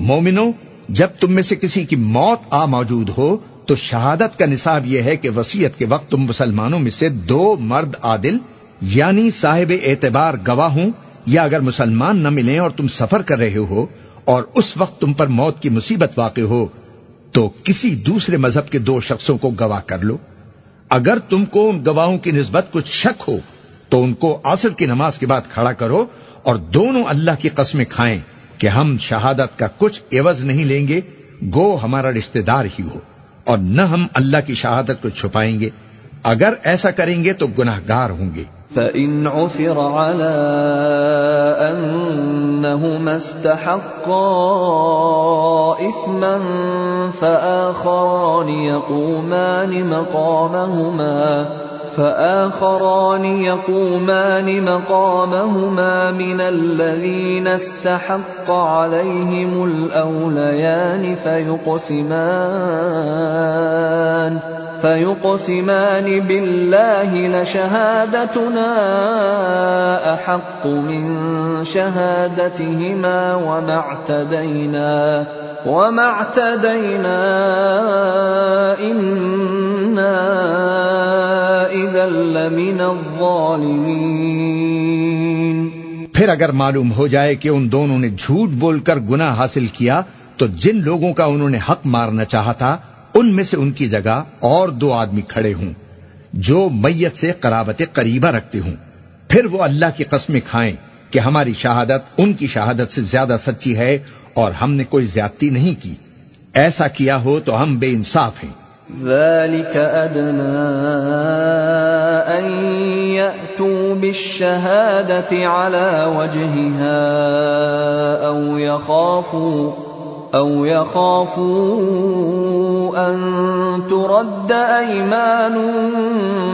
مومنو، جب تم میں سے کسی کی موت آ موجود ہو تو شہادت کا نصاب یہ ہے کہ وسیعت کے وقت تم مسلمانوں میں سے دو مرد عادل یعنی صاحب اعتبار گواہ ہوں، یا اگر مسلمان نہ ملیں اور تم سفر کر رہے ہو اور اس وقت تم پر موت کی مصیبت واقع ہو، تو کسی دوسرے مذہب کے دو شخصوں کو گواہ کر لو۔ اگر تم کو ان گواہوں کی نسبت کچھ شک ہو، تو ان کو عصر کی نماز کے بعد کھڑا کرو اور دونوں اللہ کی قسمیں کھائیں کہ ہم شہادت کا کچھ عوض نہیں لیں گے، گو ہمارا رشتہ دار ہی ہو۔ اور نہ ہم اللہ کی شہادت کو چھپائیں گے۔ اگر ایسا کریں گے تو گناہ گار ہوں گے۔ فَإِنْ عُثِرَ عَلَىٰ أَنَّهُمَا اسْتَحَقَّا إِثْمًا فَآخَرَانِ يَقُومَانِ مَقَامَهُمَا فآخران يقومان مقامهما من الذين استحق عليهم الأوليان فيقسمان فيقسمان بالله لشهادتنا أحق من شهادتهما وما اعتدينا. وما اعتدينا إنا إذا لمن الظالمين۔ پھر اگر معلوم ہو جائے کہ ان دونوں نے جھوٹ بول کر گناہ حاصل کیا، تو جن لوگوں کا انہوں نے حق مارنا چاہا تھا، ان میں سے ان کی جگہ اور دو آدمی کھڑے ہوں، جو میت سے قرابت قریبہ رکھتے ہوں۔ پھر وہ اللہ کی قسمیں کھائیں کہ ہماری شہادت ان کی شہادت سے زیادہ سچی ہے اور ہم نے کوئی زیادتی نہیں کی۔ ایسا کیا ہو تو ہم بے انصاف ہیں۔ ذلك أدنى أن يأتوا بالشهادة على وجهها أو يخافوا أو يخافوا أن ترد أيمان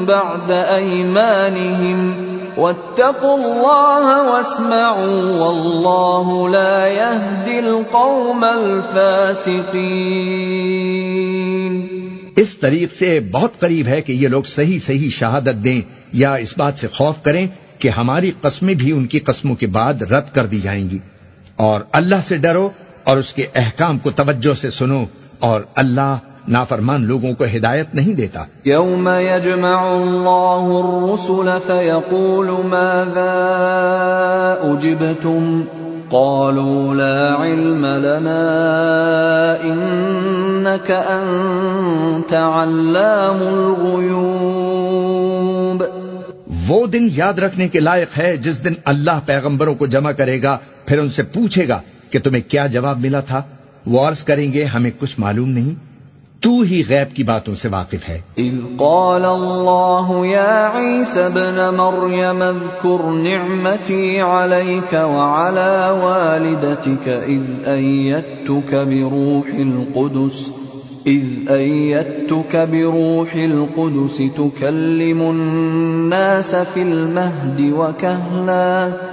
بعد أيمانهم واتقوا الله واسمعوا والله لا يهدي القوم الفاسقين۔ اس طریق سے بہت قریب ہے کہ یہ لوگ صحیح صحیح شہادت دیں یا اس بات سے خوف کریں کہ ہماری قسمیں بھی ان کی قسموں کے بعد رد کر دی جائیں گی۔ اور اللہ سے ڈرو اور اس کے احکام کو توجہ سے سنو اور اللہ نافرمان لوگوں کو ہدایت نہیں دیتا۔ يوم يجمع الله الرسل فيقول ماذا أجبتم قالوا لا علم لنا إنك أنت علام الغيوب وہ دن یاد رکھنے کے لائق ہے جس دن اللہ پیغمبروں کو جمع کرے گا پھر ان سے پوچھے گا کہ تمہیں کیا جواب ملا تھا؟ وہ عرض کریں گے ہمیں کچھ معلوم نہیں۔ تو ہی غیب کی باتوں سے واقف ہے۔ إذ قال الله يا عيسى ابن مريم اذكر نعمتي عليك وعلى والدتك إذ أيدتك بروح القدس إذ أيدتك بروح القدس تكلم الناس في المهد وكهلا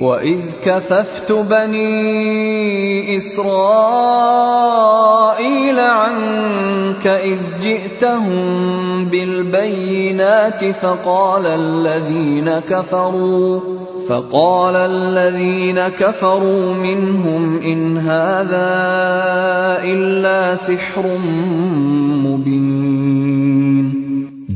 وإذ كففت بني إسرائيل عنك إذ جئتهم بالبينات فقال الذين كفروا فقال الذين كفروا منهم إن هذا إلا سحر مبين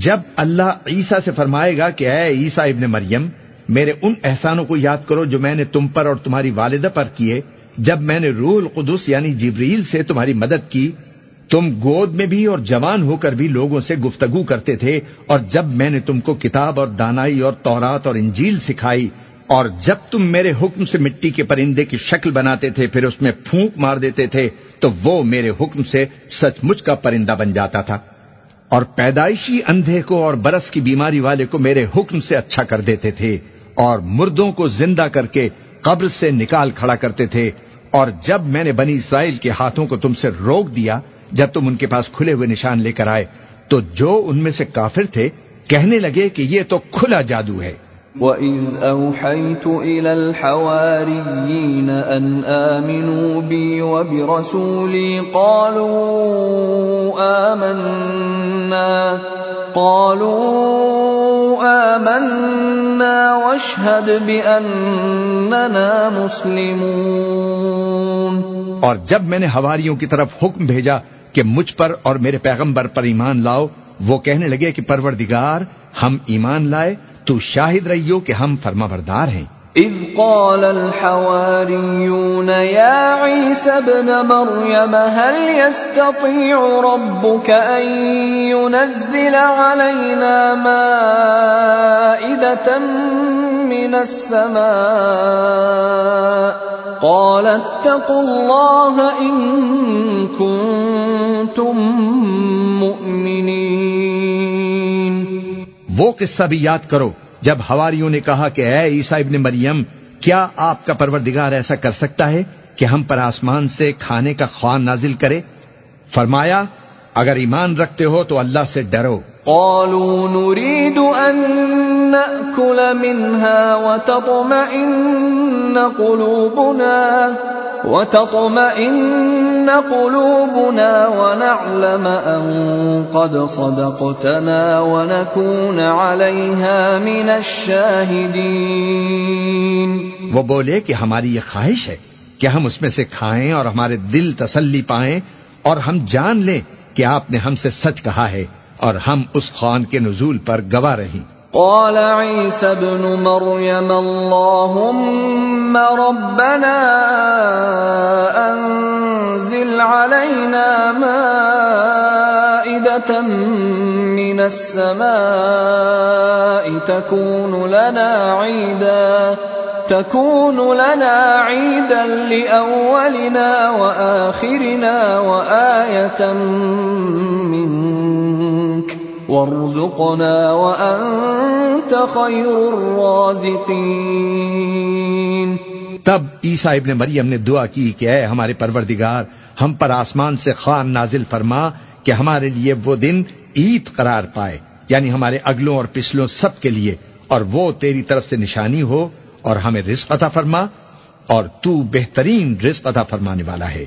جب اللہ عیسیٰ سے فرمائے گا کہ اے عیسیٰ ابن مریم میرے ان احسانوں کو یاد کرو جو میں نے تم پر اور تمہاری والدہ پر کیے۔ جب میں نے روح القدس یعنی جبریل سے تمہاری مدد کی، تم گود میں بھی اور جوان ہو کر بھی لوگوں سے گفتگو کرتے تھے۔ اور جب میں نے تم کو کتاب اور دانائی اور تورات اور انجیل سکھائی، اور جب تم میرے حکم سے مٹی کے پرندے کی شکل بناتے تھے، پھر اس میں پھونک مار دیتے تھے، تو وہ میرے حکم سے سچ مچ کا پرندہ بن جاتا تھا۔ اور پیدائشی اندھے کو اور برس کی بیماری والے کو میرے حکم سے اچھا کر دیتے تھے۔ اور مردوں کو زندہ کر کے قبر سے نکال کھڑا کرتے تھے۔ اور جب میں نے بنی اسرائیل کے ہاتھوں کو تم سے روک دیا، جب تم ان کے پاس کھلے ہوئے نشان لے کر آئے، تو جو ان میں سے کافر تھے کہنے لگے کہ یہ تو کھلا جادو ہے۔ وَإِذْ أَوْحَيْتُ إِلَى الْحَوَارِيِّينَ أَنْ آمِنُوا بِي وَبِرَسُولِي قَالُوا آمَنَّا قَالُوا آمَنَّا وَاشْهَدْ بِأَنَّنَا مُسْلِمُونَ۔ اور جب میں نے ہواریوں کی طرف حکم بھیجا کہ مجھ پر اور میرے پیغمبر پر ایمان لاؤ، وہ کہنے لگے کہ پروردگار ہم ایمان لائے تو شاہد رہیو کہ ہم فرما بردار ہیں۔ إذ قال الحواريون يا عيسى ابن مريم هل يستطيع ربك أن ينزل علينا مائدة من السماء؟ قال اتقوا الله إن كنتم مؤمنين وہ قصہ بھی یاد کرو۔ جب ہواریوں نے کہا کہ اے عیسیٰ ابن مریم، کیا آپ کا پروردگار ایسا کر سکتا ہے کہ ہم پر آسمان سے کھانے کا خوان نازل کرے؟ فرمایا، اگر ایمان رکھتے ہو تو اللہ سے ڈرو۔ قالوا نريد أن نأكل منها وتطمئن قلوبنا وتطمئن قلوبنا ونعلم أن قد صدقتنا ونكون عليها من الشاهدين۔ وہ بولے کہ ہماری یہ خواہش ہے کہ ہم اس میں سے کھائیں اور ہمارے دل تسلی پائیں اور ہم جان لیں کہ آپ نے ہم سے سچ کہا ہے اور ہم اس خوان کے نزول پر گواہ رہیں۔ قال عيسى ابن مريم اللهم ربنا أنزل علينا مائدة مائدة من السماء تكون لنا عيدا، تكون لنا عيدا لأولنا وآخرنا وآية منك وارزقنا وأنت خير الرازقين. تب عیسیٰ ابن مریم نے دعا کی کہ اے ہمارے پروردگار، ہم پر آسمان سے خان نازل فرما کہ ہمارے لیے وہ دن عید قرار پائے یعنی ہمارے اگلوں اور پچھلوں سب کے لیے، اور وہ تیری طرف سے نشانی ہو اور ہمیں رزق عطا فرما، اور تو بہترین رزق عطا فرمانے والا ہے۔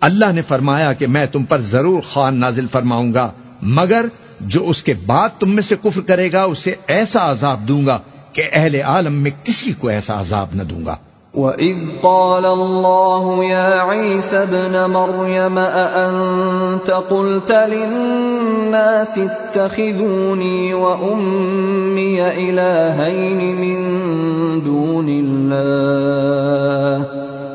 اللہ نے فرمایا کہ میں تم پر ضرور خان نازل فرماؤں گا، مگر جو اس کے بعد تم میں سے کفر کرے گا، اسے ایسا عذاب دوں گا کہ اہل عالم میں کسی کو ایسا عذاب نہ دوں گا۔ وَإِذْ قَالَ اللَّهُ يَا عِيسَى ابْنَ مَرْيَمَ أَأَنْتَ قُلْتَ لِلنَّاسِ اتَّخِذُونِي وَأُمِّيَ إِلَٰهَيْنِ مِن دُونِ اللَّهِ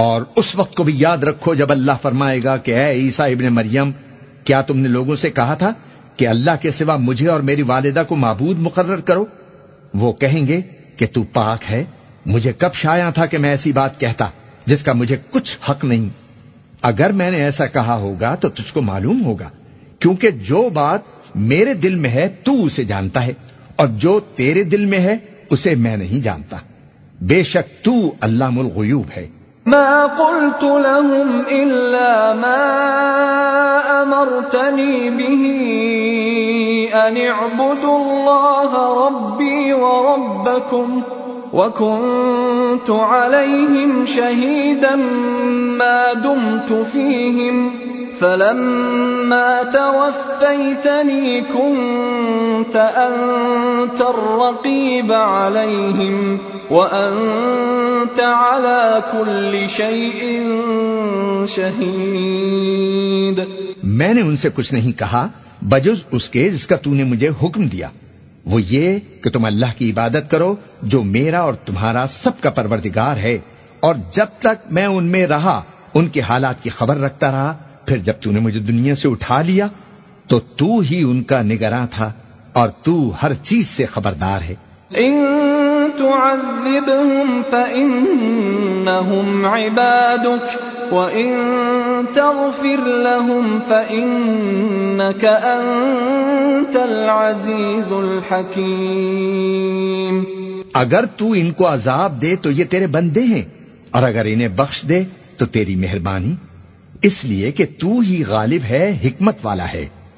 اور اس وقت کو بھی یاد رکھو جب اللہ فرمائے گا کہ اے عیسیٰ ابن مریم، کیا تم نے لوگوں سے کہا تھا کہ اللہ کے سوا مجھے اور میری والدہ کو معبود مقرر کرو؟ وہ کہیں گے کہ تو پاک ہے، مجھے کب شایا تھا کہ میں ایسی بات کہتا جس کا مجھے کچھ حق نہیں۔ اگر میں نے ایسا کہا ہوگا تو تجھ کو معلوم ہوگا، کیونکہ جو بات میرے دل میں ہے تو اسے جانتا ہے، اور جو تیرے دل میں ہے اسے میں نہیں جانتا۔ بے شک تو اللہ الغیوب ہے۔ ما قلت لهم إلا ما أمرتني به أن اعبدوا الله ربي وربكم وكنت عليهم شهيدا ما دمت فيهم فلما توفيتني كنت أنت الرقيب عليهم وأنت على كل شيء شهيد میں نے ان سے کچھ نہیں کہا بجز اس کے جس کا تو نے مجھے حکم دیا۔ وہ یہ کہ تم اللہ کی عبادت کرو جو میرا اور تمہارا سب کا پروردگار ہے۔ اور جب تک میں ان میں رہا ان کے حالات کی خبر رکھتا رہا پھر جب تو نے مجھے دنیا سے اٹھا لیا تو تو ہی ان کا نگراں تھا اور تو ہر چیز سے خبردار ہے۔ تعذبهم فإنهم عبادك وإن تغفر لهم فإنك أنت العزيز الحكيم اگر تو ان کو عذاب دے تو یہ تیرے بندے ہیں، اور اگر انہیں بخش دے تو تیری مہربانی۔ اس لیے کہ تو ہی غالب ہے، حکمت والا ہے۔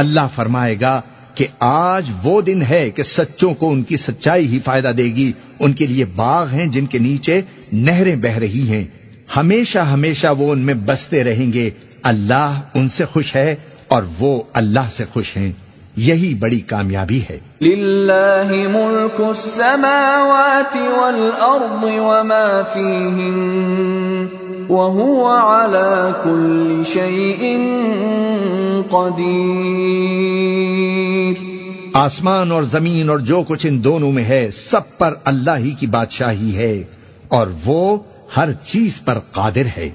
اللہ فرمائے گا کہ آج وہ دن ہے کہ سچوں کو ان کی سچائی ہی فائدہ دے گی۔ ان کے لیے باغ ہیں جن کے نیچے نہریں بہ رہی ہیں۔ ہمیشہ ہمیشہ وہ ان میں بستے رہیں گے۔ اللہ ان سے خوش ہے اور وہ اللہ سے خوش ہیں۔ یہی بڑی کامیابی ہے۔ لله ملك السماوات والأرض وما فيهن وهو على كل شيء قدير آسمان اور زمین اور جو کچھ ان دونوں میں ہے سب پر اللہ ہی کی بادشاہی ہے اور وہ ہر چیز پر قادر ہے۔